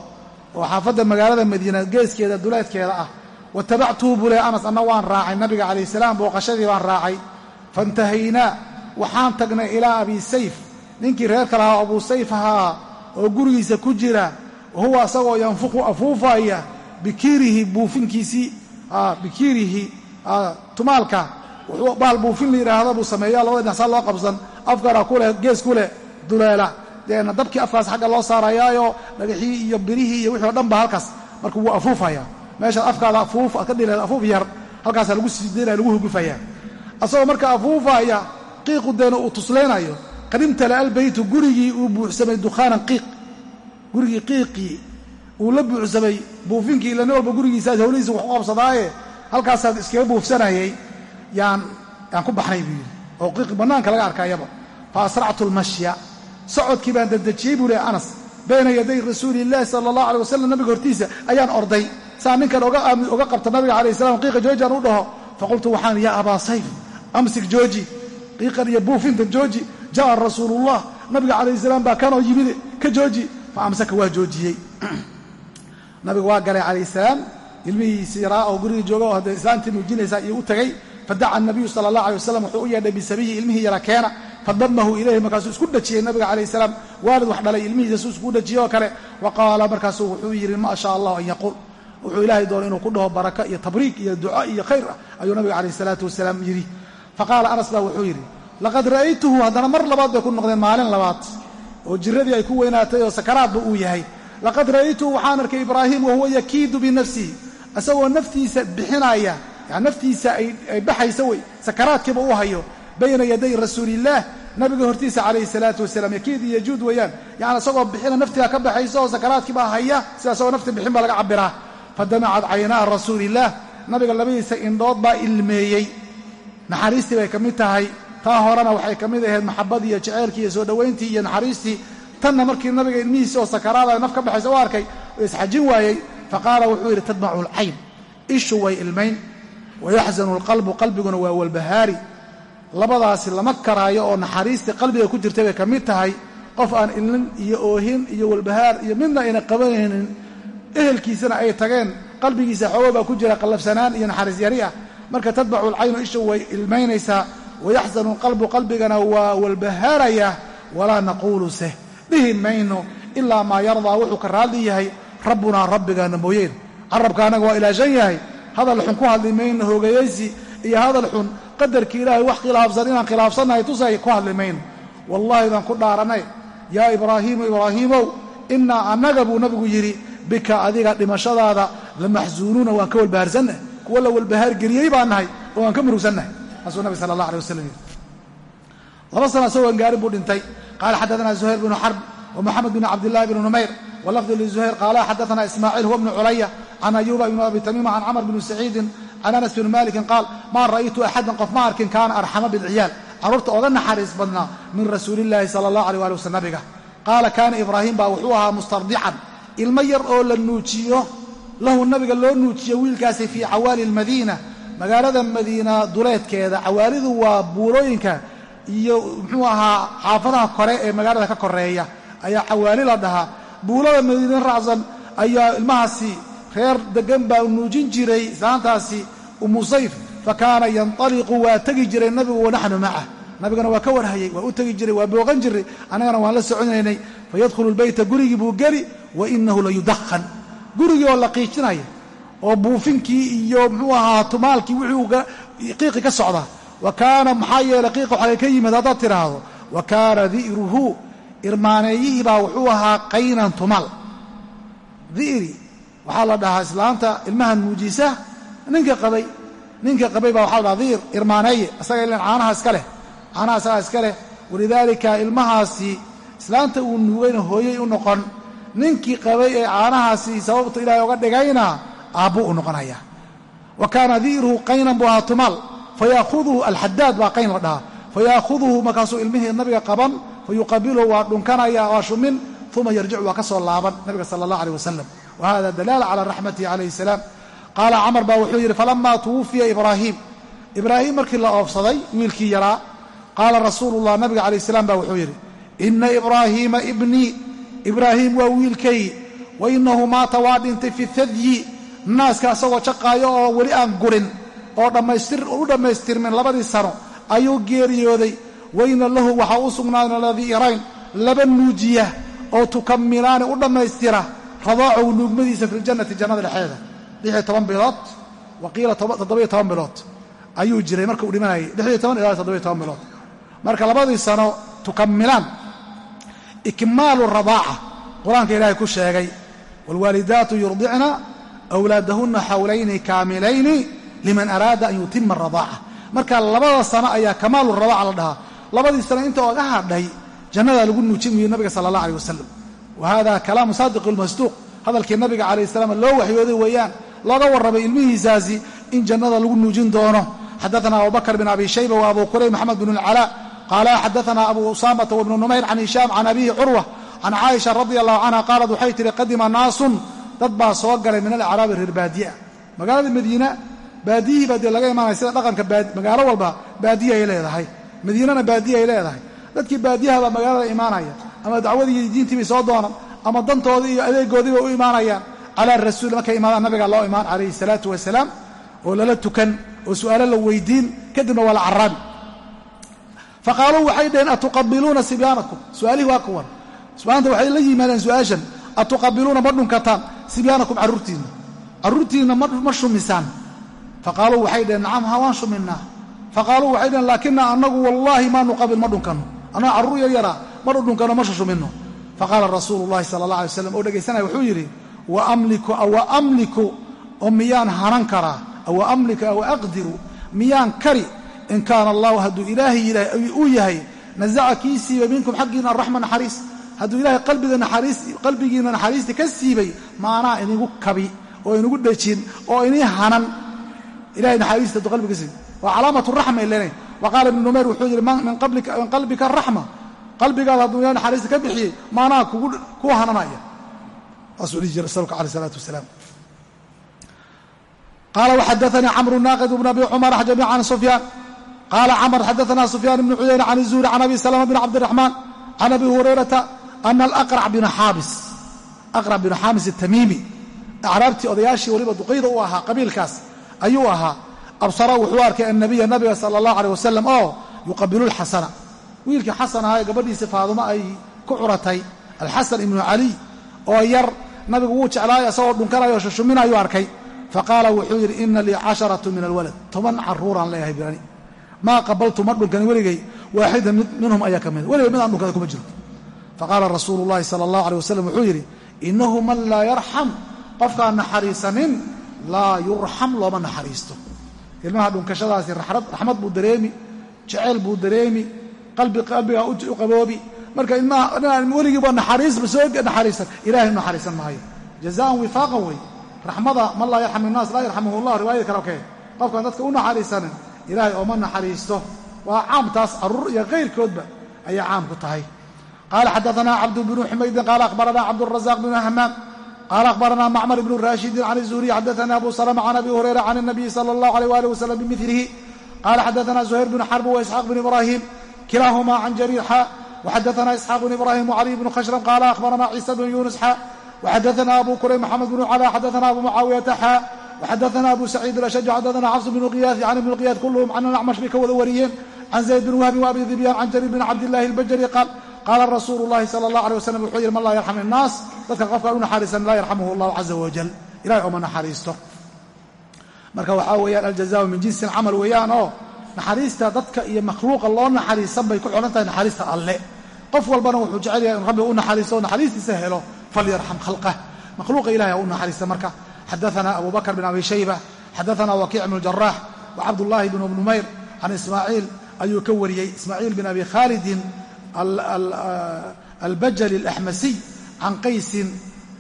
oo xaafadda magaalada madiina geeskeeda duleedkeeda ah watabactuhu bule anas anna waan raacay nabiga calayh salaam booqashadii baan raacay faintahaynaa waxaan tagnay ilaa abi sayf ninkii reerka lahaa abuu sayf ahaa oo gurigiisa ku jira huwa asagoo yanfuqu afuufaya bikiirihi buufinkiisii bikiirihi tumaalka baal buufin la yidhaahdo buu sameeya labada dhinasaa loo qabsan afkana kuleh gees ku leh duleela deena dabkii afkaas xagga loo saarayaayo dhagaxii iyo birihii iyo wixii o dhan ba halkaas marka wuu afuufaya meeshaad afkaada afuuf aad ka dhileed afuuf yar halkaasaa lagu siideynaya lagu hugufaya. Asagoo marka afuufaya qiiqu deena uu tusleynayo qad imtala albeytu gurigii uu buuxsamay dukhaanan qiiq. Gurigii qiiqii uu la buuxsamay buufinkii ila walba gurigiisaad hawlihiisa wax u qabsadaaye halkaasaad iskaga buufsanayay yaan yaan ku baxnay buu yidhi. Oo qiiqi bannaanka laga arkayaba fa asractu lmashya socodkii baan dedejiyey buu lehy anas. Bayna yaday rasuuli illaahi sala allah alay wasalam nabiga hortiisa ayaan orday saa ninkan oga qabta nabiga calayh salam qiiqa jooji aan u dhaho faqultu waxaan yaa abaa sayf amsik jooji qiiqan iyo buufintan jooji ja'a rasuulullah. Nabiga calayh salaam baa kanoo yimide ka jooji fa amsaka waa joojiyey. Nabiga waa galay calayh salaam ilmihiisi yaraa oo gurigii jooga oo haddee islaantii muujinaysaa iyo u tagay fadaca nabiyu sala allah alay wasalam wuxuu u yeedhay bisabiyi ilmihii yara keena fadamahu ilayhi markaasuu isku dhajiyey nabiga calayh salaam. Waalid wax dhalay ilmihiisa suu isku dhajiyey oo kale wa qaala markaasuu wuxuu yidhi maa shaa allahu an yaquul wuxuu ilaahay doonay inuu ku dhaho baraka iyo tabriik iyo duca iyo khayr ah ayuu nabiga calayh salaatu wasalaam yidhi. Faqaala anas baa wuxuu yidhi laqad ra'aytuhu haddana mar labaad bay ku noqdeen maalin labaad oo jiradii ay ku weynaatay oo sakaraadba uu yahay. Laqad ra'aytuhu waxaan arkay ibraahim wahuwa yakiidu binafsihi isagoo naftiisa bixinaya yani naftiisa ay baxaysa wey sakaraadkiiba u hayo bayna yaday rasuuliillaah nabiga hortiisa calayhi salaatu wasalaam yakiid iyo yajuud weeyaan yani isagoo bixina naftiga ka baxaysa oo sakaraadkii baa haya sida isagoo nafti bixin baa laga cabiraa fadamacad caynaa rasuulillaah nabiga labadiisa indhood baa ilmeeyey. Naxariistii bay ka mid tahay. Taa horena waxay ka mid ahayd maxabadii iyo jeceylkii iyo soo dhowayntii iyo naxariistii. Tanna markii nabiga ilmihiisi oo sakaraada naf ka baxaysa u arkay oo isxajin waayey. Faqaala wuxuu yidhi tadmacu alcayn ishu way ilmayn wayaxzanu alqalbu qalbiguna waa walbahaari. Labadaasi lama karaayo oo naxariistii qalbiga ku jirtay bay ka mid tahay. Qof aan ilin iyo oohin iyo walbahaar iyo midna ayna qabanaynin ehelkiisana ay tageen qalbigiisa xoogo baa ku jira qallafsanaan iyo naxariis yari ah. Marka tadbacu alcaynu ishu way ilmaynaysaa wayaxzanu alqalbu qalbigana waa walbahaaraya walaa naquulu seh. Dhihi mayno ilaa maa yardaa wuxuu ka raadli yahay rabbunaa rabbigaana mooyeen. Carabka annaga waa ilaashan yahay hadal xun ku hadli mayno hoogayaysi iyo hadal xun qadarkii ilaahay wax khilaafsan inaan khilaafsannahay tusay ku hadli mayno. Wallaahi baan ku dhaaranay yaa ibraahiimu ibraahiimow innaa annaga buu nabigu yidhi bika adiga dhimashadaada la maxsuunuuna waan ka walbahaarsannahay. Kuwa la walbahaargeliyey baan nahay oo waan ka murugsannahay. Taasuu nabi sala allah alay wasalam yidhi laba sana isagoon gaarin buu dhintay. Qaala xaddaana zuhayr bnu xarb wa moxamed bn cabdillahi bni numayr walafdu lizuhayr qaala xaddaana ismaaciil huwa bnu culaya can ayuuba ibnu abi tamiima can camr bni saciidin can anas bni malikin qaal maa ra'aytu axadan qof ma arkin kaana arxama bilciyaal. Carruurta oga naxariis badnaa min rasuulillaahi sala allah aleh ali waslam nabiga. Qaala kaana ibraahim baa wuxuu ilmo yar oo la nuujiyo lahu nabiga loo nuujiyo wiilkaasi fii cawaali almadiina magaalada madiina duleedkeeda. Cawaalidu waa buulooyinka iyo muxuu ahaa xaafadaha kore ee magaalada ka koreeya ayaa cawaali la dhahaa buulada madiina raacsan ayaa ilmahaasi reer degan baa nuujin jiray islaantaasi umu sayf fa kaana yantaliqu waa tegi jiray nabigu wanaxnu macah nabigana waa ka warhayay waa u tegi jiray waa booqan jiray. Annagana waan la soconaynay. Fayadkhulu lbeyta gurigii buu geli wa inahu la yudaqan gurigii oo la qiijinaya oo buufinkii iyo muxuu ahaa tumaalkii wixii qiiqi ka socda. Wa kaana maxaa yeelay qiiqa waxay ka yimid haddaad tidhaahdo wa kaana di'ruhu irmaaneeyihii baa wuxuu ahaa qaynan tumaal di'ri waxaa la dhahaa islaanta ilmahan muujisa ninka qabay ninka qabay baa waxaa la dhahaa di'ir irmaaneeye isaga ilan caanaha iska leh caanaha isagaa iska leh walidaalika ilmahaasi islaanta uu nuugayna hooyey u noqon. Ninkii qabay ee caanahaasi sababta ilaahay oga dhigayna aabbuu u noqonaya. Wa kaana di'ruhu qaynan buu ahaa tumaal fayaahuduhu alxadaad baa qayn la dhahaa. Fayaahuduhu markaasuu ilmihii nabiga qaban fayuqabiluhu waa dhunkanaya waa shumin uma yarjicu waa ka soo laaban nabiga sala allah aleh wasalam wa hada dalaala cala raxmatihi calayhi salaam. Qaala camar baa wuxuu yidhi falamaa tuwufiya ibraahiim ibraahim markii la oofsaday wiilkii yaraa qaala rasuulullah nabiga calayh salaam baa wuxuu yidhi ina ibraahiima ibnii ibraahiim waa wiilkay wa inahu maata waa dhintay fi thadyi naaska asagoo jaqaayo oo weli aan gurin oo u dhammaystirmin labadii sano ayuu geeriyooday. Wayna lahu waxaa u sugnaana ladi'irayn laba nuujiya oo tukamilaani u dhammaystira radaacahu nuugmadiisa fi ljannati jannada dhexeeda lixiyo toban bilood wa qiila toddobiyo toban bilood ayuu jiray marka uu dhimanayay lixiyo toban ilaa toddobiyo toban bilood marka labadii sano tukamilaan ikmaalu radaaca qur'aanka ilaahay ku sheegay waalwaalidaatu yurdicna awlaadahunna xawlayni kaamilayni liman araada an yutima aradaaca marka labada sano ayaa kamaalu radaaca la dhahaa. Labadii sano inta oga hadhay jannadaa lagu nuujin wiyo nabiga sala allah aleh wasalam wa kalaamu saadiq lmasduuq hadalkii nabiga calayh salaam loo waxyooday weeyaan. Looga warramay ilmihiisaasi in jannada lagu nuujin doono. Xadaana abubakr bin abi shayba wa abu kurayb maxamed bn اlcalaa qaala xadaana abu usaamata wabnu numayr can hishaam can abihi curwa can caaisha radi allahu canha qaalat waxay tihi qadima naasun dad baa soo galay min alacraabi reer baadiya magaalada madiina baadiyihii baa dee laga imaanaya sida dhaqanka magaalo walba baadiya ay leedahay madiinana baadiya ay leedahay dadkii baadiyaha baa magaalada imaanaya ama dacwadii iyo diintii bay soo doonan ama dantoodii iyo adeegoodii bay u imaanayaan calaa rasuul markay imaadaan nabiga loo imaan calayhi salaatu wasalaam oo lala tukan oo su'aalo la weydiin kadibna waa la caraabi faqaaluu waxay dhaheen atuqabiluuna sibyaanakum su'aalihii waa kuwan maanta waxay la yimaadeen su'aashan atuqabiluuna ma dhunkataan sibyaanakum carruurtiinna carruurtiinna ma shumisaan faqaaluu waxay dhaheen nacam ha waan shuminaa faqaaluu waxay dhaheen laakina annagu wallaahi maa nuqabil ma dhunkanno annaga carruur yar yaraa ma dhudhunkanno ma shushuminno faqaala rasuulu llahi sala allah alay waslam oo dhegaysanaya wuxuu yidhi wa amliku awa amliku oo miyaan hanan karaa awa in kaana allahu hadduu ilaahay uu yahay nazaca kii siibay minkum xaggiina araxma naxariis. Hadduu ilaahay qalbigiina naxariista ka siibay maanaa inigu kabi oo inugu dhejin oo inii hanan. Ilahay naxariista hadduu qalbiga siibay. Waa calaamatu raxma ilena wa qaala ibnu numayr wuxuu yidhi min qalbika araxma qalbigaada hadduu ilahay naxariista ka bixiyey maanaa ku hananaya. Saasuu dhihi jiray rasuulka aleh isalaatu wasalaam. Qaala waxadaanii camru naaqid bn abi cumar jamiica can sufyaan qaala camr xadaana sufyaan ibnu cuyayna can zuhri can abi salama bn cabdiraxmaan can abi hurayrata ana aqrac binu xaabis atamiimi acraabtii odayaashii weliba duqayda u ahaa qabiilkaas ayuu ahaa absara wuxuu arkay annabiya nabiga sala allahu aleyh wasalam oo yuqabilu lxasana wiilkii xasan ahaa ee gabadhiisii faadumo ay ku curatay alxasan ibnu caliy oo yar nabigu wuu jeclaay asagoo dhunkanayo shushuminayuu arkay faqaala wuxuu yidhi ina lii casharatu min alwalad toban caruuraan leeyahay birani maa qabaltu ma dhunkanin weligay waaxidan minhum ayaa ka mida weligay midaan dhunkada kuma jirto faqaala rasuulu llahi sala allahu aleyh wasalam wuxuu yidhi inahu man laa yarxam qofkaan naxariisanin laa yurxam looma naxariisto. Ilmaha dhunkashadaasi raxmad buu dareemi jeceyl buu dareemi qalbigaa u qaboobi. Marka weligiiba naxariisan ilahay u naxariisan maayo. Jazaan wifaaqan wey raxmada man laa yarxam innaas laa yarxamuhu llah riwaayada kale okee qofkaan dadka u naxariisanin ilaahay ooma naxariisto waa caamtaas caruur iyo kayrkoodba ayay caam ku tahay qaala xadaanaa cabdu bnu xumaydin qaala akhbaranaa cabdurazaq bnu hamaam qaala akhbaranaa macmar ibnu raashidin can zuhriy xadaana abu salama can abi hurayra can الnabiyi sala اllahu alيh wali wasalam bimilihi qaala xadaana zuhayr bnu xarb waisxaaq bn ibrahim kilaahumaa can jariir xa وxadaثna isxaaq بn ibrahim وcaliي بn khشhrm qala akhbarana ciisa bn yunus xa وxadaثna abu kurayb mxamed bn cla xadaثna abu mucaawiyaةa xa xadana abu saciid ashaj xadana xafs bnu qiyaasi can ibnu qiyaas kulluhum can acmash bay ka wada wariyeen can zayd bin wahbin wa abi dibyaan can jariir bin cabdillahi albajari qaal qaala rasuulu llahi sala allah alay waslam wuxuu yidhi man laa yarxam innaas dadka qofkaan u naxariisan laa yarxamuhu allahu caza wajal ilahay ooma naxariisto marka waxaa weeyaan aljazaau min jinsi camal weeyaan oo naxariista dadka iyo makhluuqa loo naxariisan bay ku xidhan tahay naxariista alle qof walbana wuxuu jecel yahay in rabbi u naxariisto naxariistiisa helo falyarxam khalqah makhluuqa ilahay ha u naxariista marka xadaana abu bakr bn abi shayba xadaana wakiic bn jaraax wacabdullaahi bn numayr can ismaaciil ayuu ka wariyey ismaaciil bin abi khaalidin albajali alaxmasiy can qaysin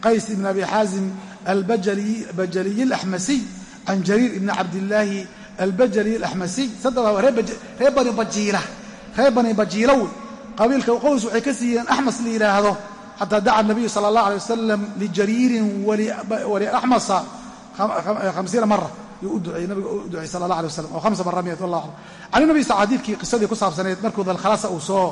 qays ibn abi xaazim albajaliy alaxmasiy can jariir ibni cabdillaahi albajali alaxmasiy saddex reer bani bajiila reer bani bajiila wey qabiilka qows waxay ka siiyeen axmas la yidhaahdo xataa daca nabiyu sala allah alay wasalam lijariirin waliaxmasa hamsiina mara yuu u duceeyey nabiga u duceeyey sala allah alay wasalam oo hamsa mara miyat wallah aclam can nabi sa xadiidkii qisadii ku saabsaneed markuu dalkhalasa uu soo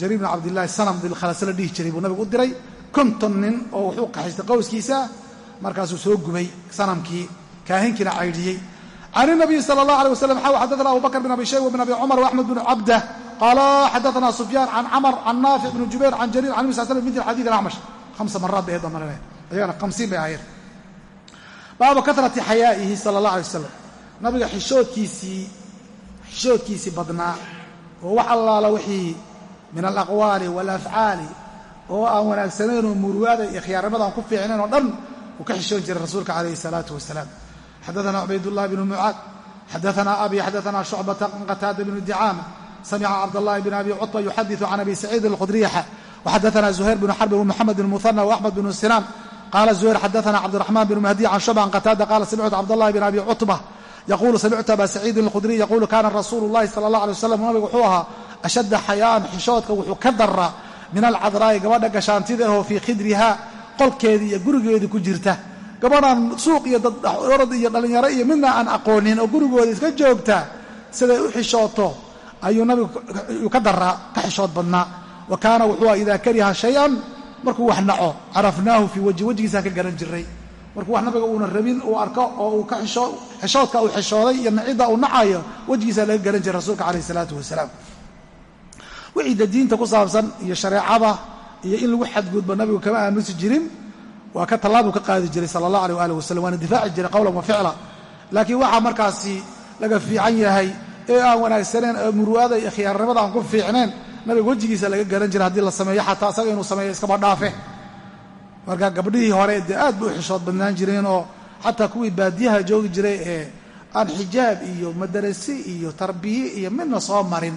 jariir bin cabdillahi sanam dilkhalasa la dhihi jiray buu nabigu u diray konton nin oo wuxuu qaxaystay qowskiisa markaasuu soo gubay sanamkii kaahinkiina caydhiyey can inabiyi sala allah alay wasalam xaw xadana abu bakr bin abi shayba bin abi cumar waaxmed bin cabdah qaala xadaana sufyaan can camr can naafic bn jubayr can jariir can nabi sal slam mil xadid acmash hamsa maraad bay eedamarinaya ayagana hamsiin bay ahaayeen baabu karati xayaa'ihi sala allah alay wasalam nabiga xishoodkiisii xishoodkiisii badnaa oo wax allaala wixii min alaqwaali waalafcaali oo aan wanaagsanayn oo muruwaada iyo khiyaarnimada aan ku fiicnayn oo dhan uu ka xishoon jiray rasuulka calayhi salaatu wasalaam xadaana cubaydullahi bnu mucaad xadaana abi xadaana shucbata an qataada bnu dicaama samica cabdاllahi bn abi cutba yuxadiثu can abi saciid اlkhudriyaxa وxadaثna زuhayr bn xarb ومxamed bn muثنى وaxmed bn sinaan qala زuhayr xadaثna cabdالرaحman bn mahdi can shuba an qataada qala samictu cabdالlahi bn abi cutba yaqulu samictu aba saciidin اlkhudriy yaqulu kana rasuulu الlahi salى الlah alيه waslm nabigu wuxuu ahaa ashadda xayaan xishoodka wuxuu ka dara min alcadraa'i gabadha gashaantida ahoo fii khidriha qolkeedii iyo gurigeedii ku jirta gabadhaan suuq iyo dadorad iyo dhallinyaro iyo midna aan aqoonin oo gurigooda iska joogta siday u xishooto ayuu nabigu ka daraa ka xishood badnaa. Wa kaana wuxuu idaa kariha shay-an markuu wax naco carafnaahu fii wajhi wejigiisaan ka garan jiray. Markuu wax nabiga uuna rabin uu arko oo uu ka xishoodka uu xishooday iyo nacidda uu nacayo wejigiisaa laga garan jiray rasuulka calayh isalaatu wasalaam. Wixii diinta ku saabsan iyo shareecada iyo in lagu xadgudbo nabigu kama aamusi jirin waa ka tallaabuu ka qaadi jiray sala allah aleh waali wasalam waana difaaci jiray qowlan wa ficla laakiin waxaa markaasi laga fiican yahay ee aan wanaagsaneen ee muru'ada iyo khiyaarnimada aan ku fiicneen nabiga wejigiisa laga garan jiray haddii la sameeyo xataa asaga inuu sameeyo iskaba dhaafe. Marka gabdhihii hore dee aad bay u xishood badnaan jireen oo xataa kuwii baadiyaha joogi jiray ee aan xijaab iyo madarase iyo tarbiye iyo midna soo marin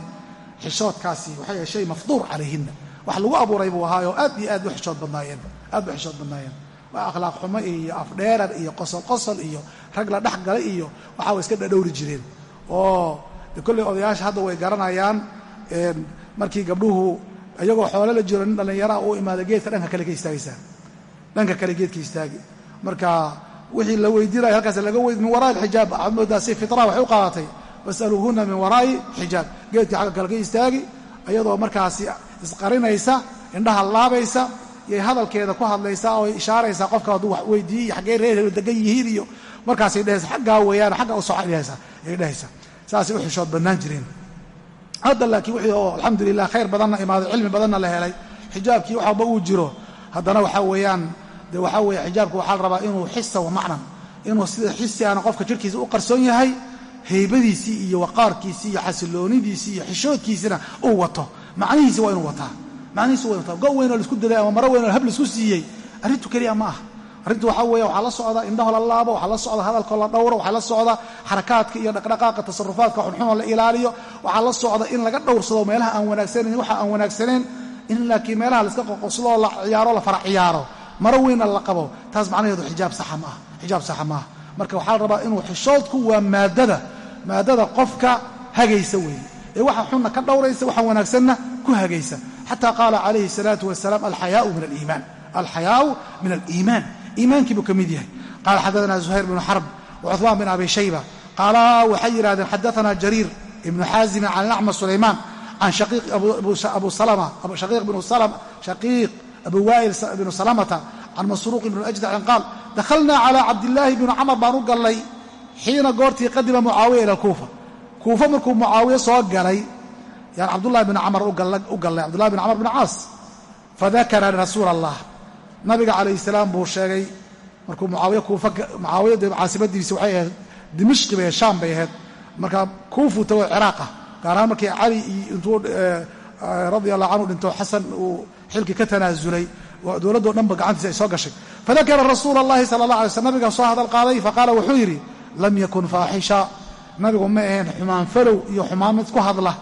xishoodkaasi waxay shay mafduur calayhinna. Wax lagu abuuray buu ahaay oo aad iyo aad u xishood badnaayeen aad u xishood badnaayeen waa akhlaaq xumo iyo afdheerar iyo qosol qosol iyo rag la dhex galay iyo waxaa way iska dhadhowri jireen. Oo kolley odayaasha hadda way garanayaan markii gabdhuhu iyagoo xoolo la jiro nin dhallinyaraa u imaada geedka dhanka kale ka istaagaysaa. Dhanka kale geedka istaagi. Marka wixii la weydiinaya halkaas laga weyd min waraa'i alxijaab waxaad si fitra waxay u qaadatay fasaluuhunna min waraa'i xijaab. Geedkii xagga kale ka istaagi iyadoo markaasi isqarinaysa indhaha laabaysa yay hadalkeeda ku hadlaysaa oo ishaaraysaa qofka hadduu wax weydiiyey xaggee reer degan yihiin iyo markaasay dhehaysa xaggaa weeyaan xagga u socodhahaysa dhehaysaa saasay u xishood bannaan jireen. Hadda laakiin wixii oo alxamdulilah khayr badanna imaaday cilmi badanna la helay xijaabkii waxba uu jiro. Haddana waxaa weeyaan de waxaa weeye xijaabku waxaa la rabaa inuu xisa wa macnan inuu sida xisi aana qofka jirkiisa u qarsoon yahay haybadiisii iyo waqaarkiisii iyo xasiloonidiisii iyo xishoodkiisina uu wato. Macnihiisi waa inuu wataa macnihiisi waa inu wataa go weynoo la isku daday ama maro weynoo hab la isku siiyey. Arrintu keliya ma aha. Arrintu waxaa weeya waxaa la socda indhaho la laabo waxaa la socda hadalkoo la dhowro waxaa la socda xarakaadka iyo dhaqdhaqaaqa tasarufaadka xunxunoo la ilaaliyo waxaa la socda in laga dhowrsado meelaha aan wanaagsanayn waxa aan wanaagsaneyn in laakiin meelaha laiska qoqosloo la ciyaaro la fara ciyaaro. Maro weynna la qabo. Taas macnaheedu xijaab saxa maaha xijaab saxa maaha marka waxaa la rabaa inuu xishoodku waa maadada maadada qofka hagaysa weeye ee waxa xunna ka dhowraysa waxa wanaagsanna ku hagaysa. Xataa qaala calayhi salaatu wasalaam alxayaau min aliimaan. Alxayaau min aliimaan. Iimaankii buu ka mid yahay. Qaala xadaana zuhayr bnu xarb wacuثmaan bin abi shayba. Qaala waxay yidhahdeen xadaana jariir ibnu xaazimin can acma sulaymaan can abu shaqiiq abu waa'il bnu salamata can masruuq ibnu ajdacin qaal dakhalnaa calaa cabdillaahi bni camar baan u gallay xiina goortii qadima mucaawiya ila kuufa kuufa markuu mucaawiye soo galay yaan cabdullahi bni camar u gallay cabdullahi bn camar bn caas fadakara rasuula allah nabiga calayh salaam buu sheegay markuu mucaawiye kuufa mucaawiya dee caasimadiisi waxay ahayd dimishqi bay shaam bay ahayd marka kuufuu tago ciraaqa gaar ahaan markii cali intuu radia allah canhu dhinto xasan uu xilkii ka tanaasulay dowladdoo dhanba gacantiisa ay soo gashay. Fadakara rasuula allahi sala allah alay sl nabiga soo hadal qaaday faqaala wuxuu yidhi lam yakun faaxisha nabigu ma ahayn xumaan falow iyo xumaan mid ku hadla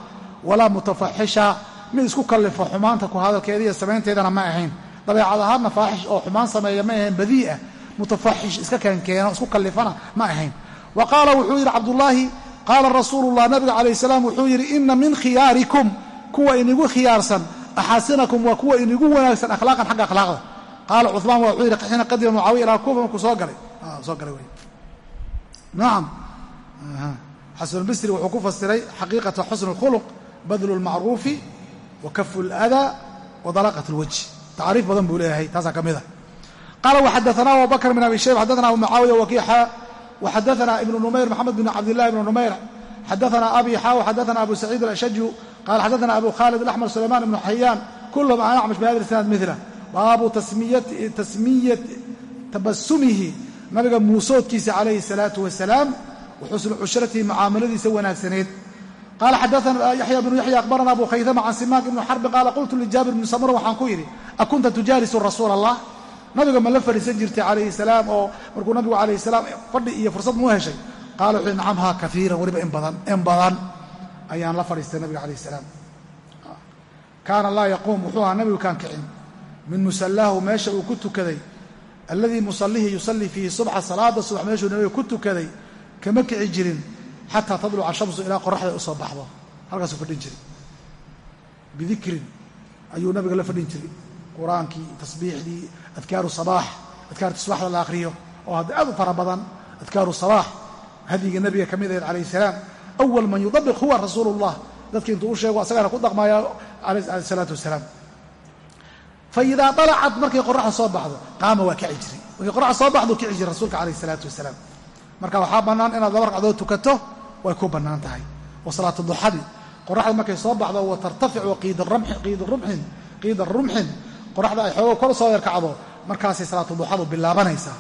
walaa mutafaxisha mid isku kallifo xumaanta ku hadalkeeda iyo samaynteedana ma ahayn dabeecad ahaadna faaxish oo xumaan sameeya ma ahayn badii'ah mutafaxish iska keenkeeno isku kallifana ma ahayn wa qaala wuxuu yidhi cabdullaahi qaala rasuulullah nabiga calayh salaam wuxuu yidhi ina min khiyaarikum kuwa inigu khiyaarsan axaasinakum waa kuwa inigu wanaagsan akhlaaqan xagga akhlaaqda. Qaala cumaan wuxuu yidhi xiina qadima mucaawiya ilaa kuufa markuu soo galay. Soo galay wey nacam xasanulbisri wuxuu ku fasiray xaqiiqata xusn اlkhuluq badlu اlmacruufi wa kafu اlأdaa wa dalaqat اlwajh tacriif badan buu leeyahay taasaa ka mid a qaala waxadaana abu bakr bin abi shayb xadaana abu mucaawiya wakiixa waxadaana ibnu numayr maxamed bin cabdillahi ibnu numayr xadaana abi xaaw xadaana abu saciid alashaju qala xadaana abu khaalid alaxmar sulayman ibnu xayaan kulhm an acmash bihada isnaad mila baabu tasmiyat tabasumihi nabiga muusoodkiisa calayhi الsalaatu wasalaam waxusnu cushratihi mucaamaladiisa wanaagsaneed qala xadaana yaxya bnu yaxya aqbarana abu khaydama can simaak ibni xarbi qaala qultu lijaabir bni samura waxaan ku yidhi akunta tujaalisu rasuula allah nabiga ma la fadhiisan jirtay calayhi salaam oo markuu nabigu calayhi salaam fadhi iyo fursad muu heshay. Qaala wuxuu nacamha kaiiran weliba in badan in badan ayaan la fadhiistay nabiga calayh salaam. Kaana laa yaquum wuxuu ahaa nabigu kaan kicin. Min musallaahu meesha uu ku tukaday alladii musallihii yusallii fiihi subxa salaada subax meeshuu nabiga ku tukaday kama kici jirin xataa tadluca shamsu ilaa qoraxda u soo baxdo. Halkaasuu fadhin jiray. Bidikrin ayuu nabiga la fadhin jiray. Qur'aankii tasbiixdii adkaaru sabaax adkaarta subaxda la akhriyo oo hadda aad u fara badan adkaaru sabaax hadyiga nabiga ka mid ahayd calayh salaam awal man yudabiq huwa rasuulu llah dadki intuu u sheego asagana ku dhaqmaya calayh salaatu wasalaam. Fa idaa dalacad markay qoraxda soo baxdo qaama waa kici jiray. Markay qoraxda soo baxdu kici jiray rasuulka calayh salaatu wasalaam marka waxaa bannaan inaad laba ragcadood tukato way ku bannaan tahay. Wa salaatu duxadii qoraxda markay soo baxdo wa tartaficu qiida rumxin qiida rumxin qoraxda ay xoogo kor soo yarkacdo markaasay salaatu duxadu bilaabanaysaa.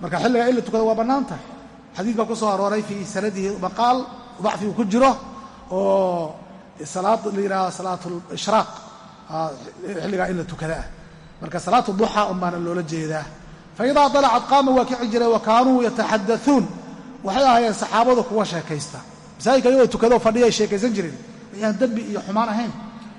Marka xilligaa in la tukada waa bannaan tahay. Xadiid baa ku soo arooray fii sanadihi maqaal dacfigu ku jiro oo salaad la yidhahdo salaatu ishraaq xilligaa in la tukada. Ah marka salaatu duxa un baana loola jeedaa fa idaa dalacad qaama waa kici jiray wa kaanuu yataxadauun waxay ahaayeen saxaabadu kuwa sheekaysta masaajidka iyagoo tukadoo fadhiya ay sheekaysan jireen ayaan dembi iyo xumaan ahayn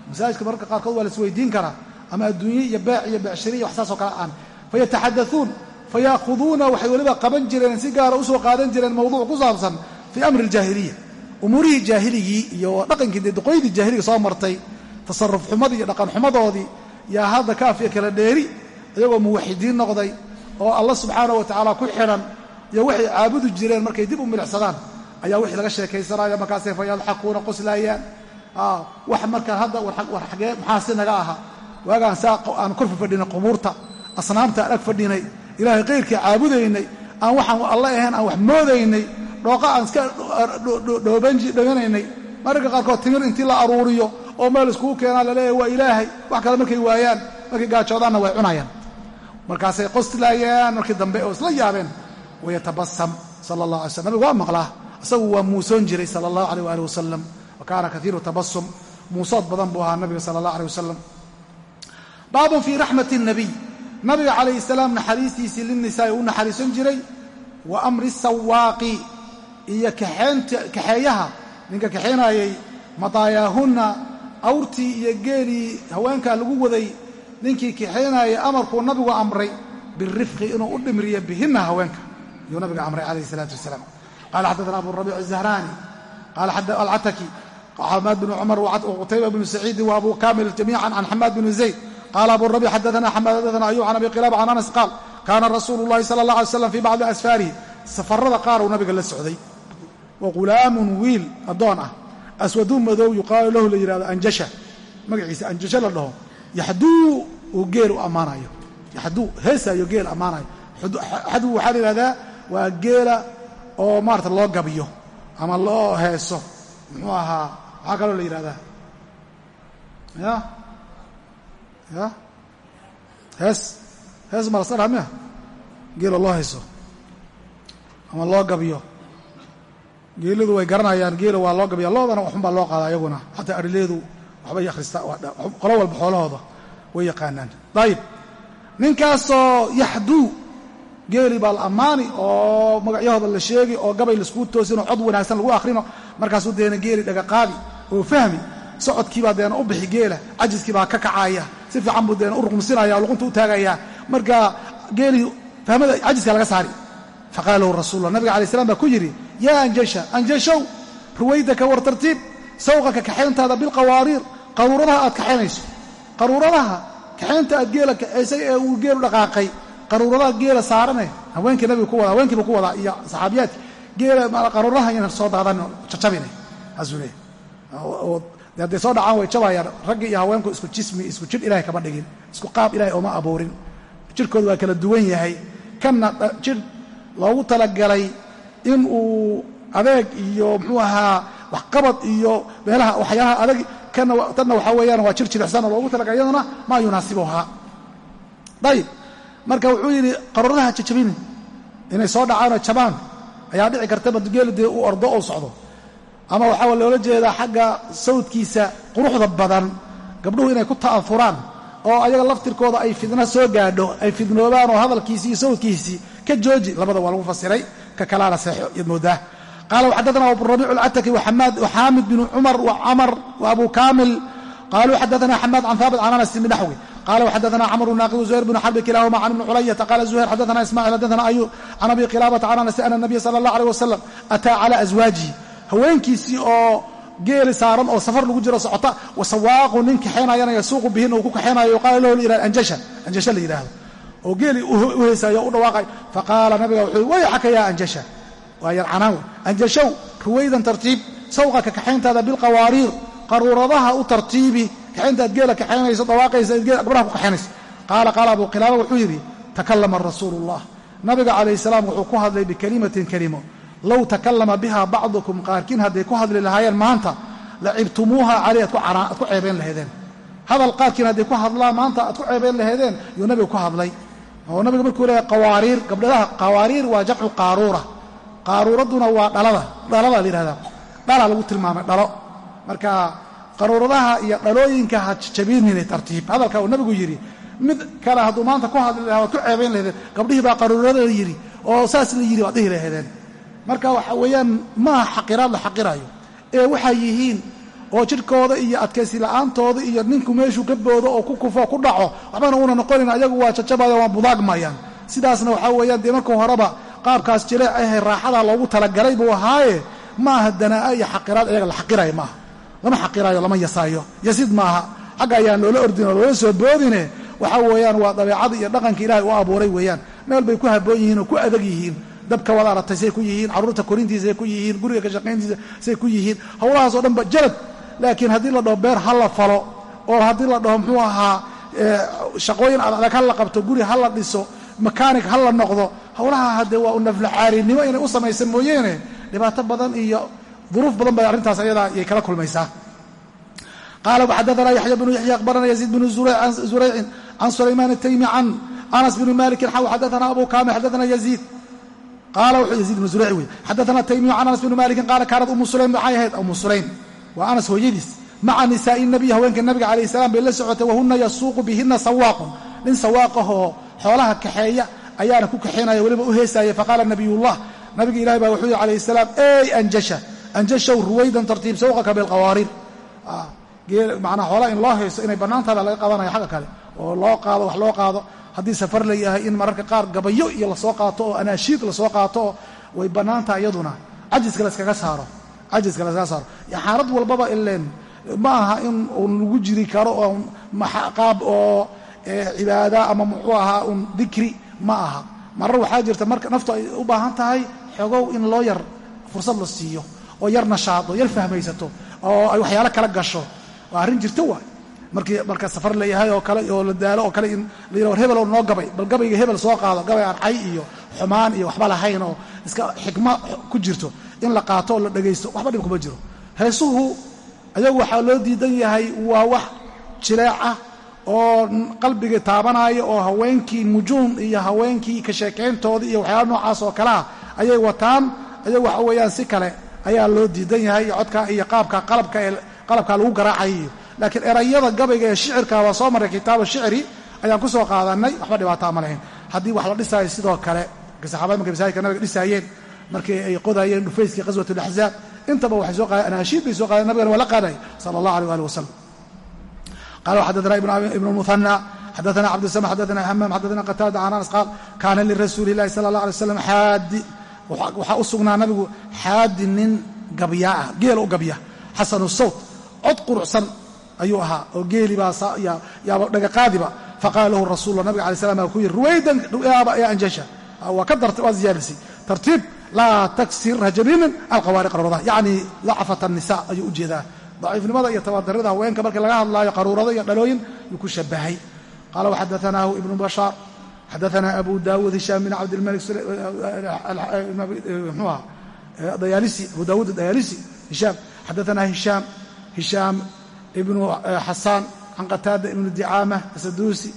masaajidka mararka qaarkood waa la isweydiin karaa ama adduunye iyo beec iyo becshiri iyo wax saasoo kale aan fayataxadauun fayaahuduuna waxay weliba qaban jireen si gaara u soo qaadan jireen mawduuc ku saabsan fii amri aljaahiliya umuurihii jaahiligii iyo dhaqankii dee duqoydii soo martay tasaruf xumadii iyo dhaqan xumadoodii yaa hadda kaafiya kala dheeri iyagoo muwaxidiin noqday oo alla subxaana wa tacaala ku xidhan iyo waxay caabudi jireen markay dib u milixsadaan ayaa wixii laga sheekaysanaya markaasay fa qoslaayaan wax markaa hadda war maxaa si naga aha? Waagaan saa aan korfa fadhinay qubuurta asnaamta aan ag fadhinay ilaahay kayrkii caabudaynay aan waxaan alle ahayn aan wax moodaynay dhooqa aan iska dhoganaynay. Mararka qaarkood timir intii la aruuriyo oo meel iskugu keenaa la leeyahay waa ilaahay. Wax kale markay waayaan markay gaajoodaanna way cunayaan markaasay qoslaayaan markii dambe oo isla yaabeen wayatabasam sala allah alay slam nabigu waa maqlaa isagu waa muusoon jiray sala allahu aleyh waali wasalam wa kaana kaiiru tabasum muusood badan buu ahaa nabiga sala allah aleh wasalam baabun fii raxmati nabiy nabiga calayhi salaam naxariistiisii linnisaa'i u naxariisan jiray wa amri sawaaqi iyo kaxeeyaha ninka kaxaynayay madaayaahunna awrtii iyo geelii haweenkaa lagu waday ninkii kaxaynayay amarkuu nabigu amray birifqi inuu u dhimriyo bihinna haweenka. Ayuu nabiga amray calayhi salaatu wasalaam. Qala xaddaana abu rabiic azahraani alcataki xamaad bnu cumar wqutayba bnu saciidi wa abu kamil jamiican can xamaad bni zayd. Qala abu rabic xaddaana xamaad xaddaana ayub can abi qilaaba can anas qaal kaana rasuulu llahi sala allah alay slam fii bacdi asfaarihi. Safarada qaar uu nabiga la socday. Wa ghulaamun wiil addoon ah aswadu madow yuqaalu lahu la yidhahdo anjasha. Magaciisa anjasha la dhaho yaxduu uu geel u ammaanayo yaxduu heesaayo geel ammaanayo xaduu waxaa la yidhahdaa waa geela oo maarata loo gabiyo ama loo heeso muxuu ahaa waxaa kaloo la yidhahdaa ya ya hees hees ma laska miya geela loo heeso ama loo gabiyo geeladu way garanayaan geela waa loo gabiya loodana waxunbaa loo qaada ayaguna xataa arileedu waxbay akhristaa qolo walba xoolahooda way yaqaanaan. Dayib ninkaasoo yaxduu geeli baa la ammaani oo magacyahooda la sheegi oo gabay laiskugu toosin oo cod wanaagsan lagu akhrino markaasuu deena geeli dhagaqaadi oo fahmi socodkiibaa deena u bixi geela cajiskiibaa ka kacaya si fiican buu deena u ruqumsinaya o luqunta u taagaya marka geelii fahmada cajiska laga saari. Faqaala lahu nabiga alay slam baa ku yidhi yaa anjasha anjashow ruwaydaka war tartiib sawqaka kaxayntaada bilqawaariir qaruuradaha aad kaxaynayso. Qaruuradaha kaxaynta aad geela kaxaysay ee uu geelu dhaqaaqay qaruuradaha geela saarane haweenkii nabiga ku wada haweenkiiba ku wadaa iyo saxaabiyaadki geela qaruuradaha inan soo daadan jacabine saasuu leey de hadday soo dhacaan way jabayaan raggi iyo haweenku isku jismi isku jidh ilahay kama dhigin isku qaab ilahay ooma abuurin. Jidhkooda waa kala duwan yahay. Kanna jidh loogu talagalay in uu adeeg iyo muxuu waxqabad iyo meelaha waxyaalaha adag tanna waxaa weeyaan waa jir jilicsan oo loogu talagalay iyaduna maa yunaasibuhaa. Dayib. Marka wuxuu yidhi qaruuradaha jajabini inay soo dhacaanoo jabaan ayaa dhici karta badgeelu dee uu ordo ou socdo? Ama waxaa loola jeedaa xagga sawdkiisa quruxda badan gabdhuhu inay ku ta'afuraan oo ayaga laftirkooda ay fidna soo gaadho ay fidnoobaan oo hadalkiisii iyo sawdkiisii ka jooji? Labada waa lagu fasiray ka kalaana seexo yaad moodaa qaala waxaddaana aburabiic alcataki waxaamid binu cumar wacamar wa abu kaamil qaluu xadaana xamaad can haabit can anas binaxwi qala wxadana cmr naaqid zuhayr bn xarbi kilahuma can ibni culayata qala zuhayr xadana ismacil xadana ayub can abi qilaabata can anas ana nabiya sala allah alيh wasalam ataa cala aswaajihi haweenkiisii oo geeli saaran oo safar lagu jiro socota wasawaaqu nin kaxaynayana yasuuqu bihin uu ku kaxaynayo qaala lahu anjasha anjasha la yidhaahdo oo geeli u heysaayo u dhawaaqay faqaala nabiga wuxuu wayxaka ya anjasha waa yarcanaan wey anjashow ruwaydan tartiib sawqaka kaxayntaada bilqawaariir qaruuradaha u tartiibi kaxayntaad geela kaxaynayso dhawaaqaysa gabdhaha ku kaxaynayso. Qaala qaala abu qilaaba wuxuu yidhi takallama rasuulu ullah nabiga calayhi salaam wuxuu ku hadlay bikelimatin kelimo low takallama biha bacdukum qaarkiin hadday ku hadli lahaayeen maanta la cibtumuuha caley aad ku ceebeen laheedeen hadal qaarkiin hadday ku hadlaan maanta aad ku ceebeen laheedeen yuu nabiga ku hadlay. Oo nabiga qaaruuradduna waa dhalada. Dhalada la yihahdaa dhala lagu tilmaamay dhalo. Marka qaruuradaha iyo dhalooyinka ha jabinine tartiib. Hadalka uu nabigu yidhi mid kale hadduu maanta ku hadli lahaa waad ku ceebayn laheedeen gabdhihii baa qaruurada la yidhi. Oo saas la yidhi waad dhihi laheedeen marka waxa weeyaan maaha xaqiraad la xaqirayo ee waxay yihiin oo jidhkooda iyo adkaysi la'aantooda iyo ninku meeshuu ka boodo oo ku kufo ku dhaco waxbana una noqonin ayagu waa jajabaya waa budaagmayaan sidaasna waxaa weeyaan dee marka horeba qaabkaas jileec ahe raaxada loogu talagalay buu ahaaye maaha danaa'a iyo xaqiraad ayaga la xaqirayo maaha. Lama xaqiraayo lama yasaayo. Yasid maaha. Xagga ayaan loola ordin oo loola soo boodine. Waxaa weeyaan waa dabeecada iyo dhaqanka ilaahay u abuuray weeyaan. Meel bay ku habboon yihiin oo ku adag yihiin. Dabka wada aragtay say ku yihiin carruurta korintiisa say ku yihiin guriga ka shaqayntiisa say ku yihiin. Howlahaasoo dhan ba jalad laakiin haddii la dhaho beer ha la falo. Oo haddii la dhaho muxuu ahaa shaqooyin adag ha la qabto guri ha la dhiso makaanig ha la noqdo howlaha haddee waa u naflacaarinimo inay u samaysa mooyeene. Dhibaato badan iyo duruuf badan bay arrintaas ayadaa yay kala kulmaysaa. Qaala xadaana yaxya bnu yaxya akhbarana yaziid bnu zuraycin can sulaymaan ataymi can anas bni malikin xaw xadaana abu kamil xadaana yaziid. Qaala wuxuu yaziid bnu zurayc wey xadaana taymiyu can anas bni malikin qaala kaanat umu sulaym maxay ahayd umu sulaym. Waa anas hooyadiis. Maca nisaa'i nabiy haweenka nabiga calayh salaam bay la socotay wahuna yasuuqu bihina sawaaqun nin sawaaqahoo xoolaha kaxeeya ayaana ku kaxaynaya weliba u heesaaya faqaala nabiyullah. Nabiga ilahi baa wuxuu yihi calayh salaam ey anjasha anjashow ruwaydan tartiib sawqaka bilqawaariir manaa xoolaa in loo haysto inay bannaantahay baa laga qadanaya xagga kale. Oo loo qaado wax loo qaado. Haddii safar la yahay in mararka qaar gabayo iyo la soo qaato oo anaashiid la soo qaato oo way bannaantaha iyaduna cajiska laskaga saaro. Cajiska laskaga saaro. Xaalad walbaba ileen ma aha in lagu jiri karo oo qaab oo cibaada ama muxuu ahaa un dikri ma aha. Marar waxaa jirta marka naftu ay u baahan tahay xogow in loo yar fursad la siiyo oo yar nashaado yar fahmaysato oo ay waxyaalo kala gasho. Waa arrin jirta waay. Markii marka safar la yahay oo kale oo la daalo oo kale in la yidhah war hebel oo noo gabay bal gabayga hebel soo qaado gabay arcay iyo xumaan iyo waxba lahayn oo iska xikmo ku jirto. In la qaato oo la dhegaysto waxba dhib kuma jiro. Heesuhu ayagu waxaa loo diidan yahay waa wax jileec ah oo qalbiga taabanaya oo haweenkii nujuum iyo haweenkii ka sheekayntooda iyo waxyaala noocaas oo kalea ayay wataan ayagu waxa weeyaan si kale ayaa loo diidan yahay codka iyo qaabka qalabka ee qalabkaa lagu garaacay iyo laakiin erayada gabayga ee shicirka waa soo marray kitaaba shicri ayaan ku soo qaadanay waxba dhibaataa ma lahayn. Haddii wax la dhisaayo sidoo kale saxaabada markay masaajidka nabiga dhisaayeen markii ay qodayeen dhufayskii qaswat alaxzaab intaba waxay soo qaadeen anaashiid bay soo qaadeen nabigana waa la qaaday sala allah aleh ali wasalam qala xadana ibn muhanى xadana cabdisam xadana hamaam xadana qataada can anas qaal kaana lirasuuli اlahi sala اllah alay slam xaadi waxaa u sugnaa nabigu xaadi nin gabyaa ah geela u gabya xasanu sawt cod qurucsan ayuu ahaa oo geeli baa yaaba dhagaqaadiba faqaala lahu rasulla nabiga alay slam baa ku yidhi ruwaydan ya anjasha waa ka dartay waa ziyadisay tartiib laa taksir hajabinin alqawaari qarurada yacni dacfat الnisa ayuu u jeedaa daciifnimada iyo tabardarida haweenka markii laga hadlaayo qaruurado iyo dhalooyin yuu ku shabahay qaala waxadaanaahu ibnu bashaar xadaana abu daawuud hishaam bin cabdilmalik mxuuha dayaalisi abu daawuud dayaalisi hishaam. Xadaana hishaam hishaam ibnu xasaan can qataada ibnu dicaama asaduusi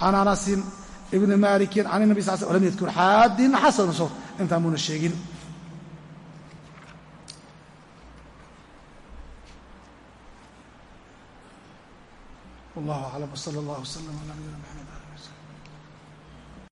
can anasin ibni malikin can nabi sal lam yadkur xaadin xasanu sawt intaan muuna sheegin wallah aclam wsala allah wslam ala nabiyina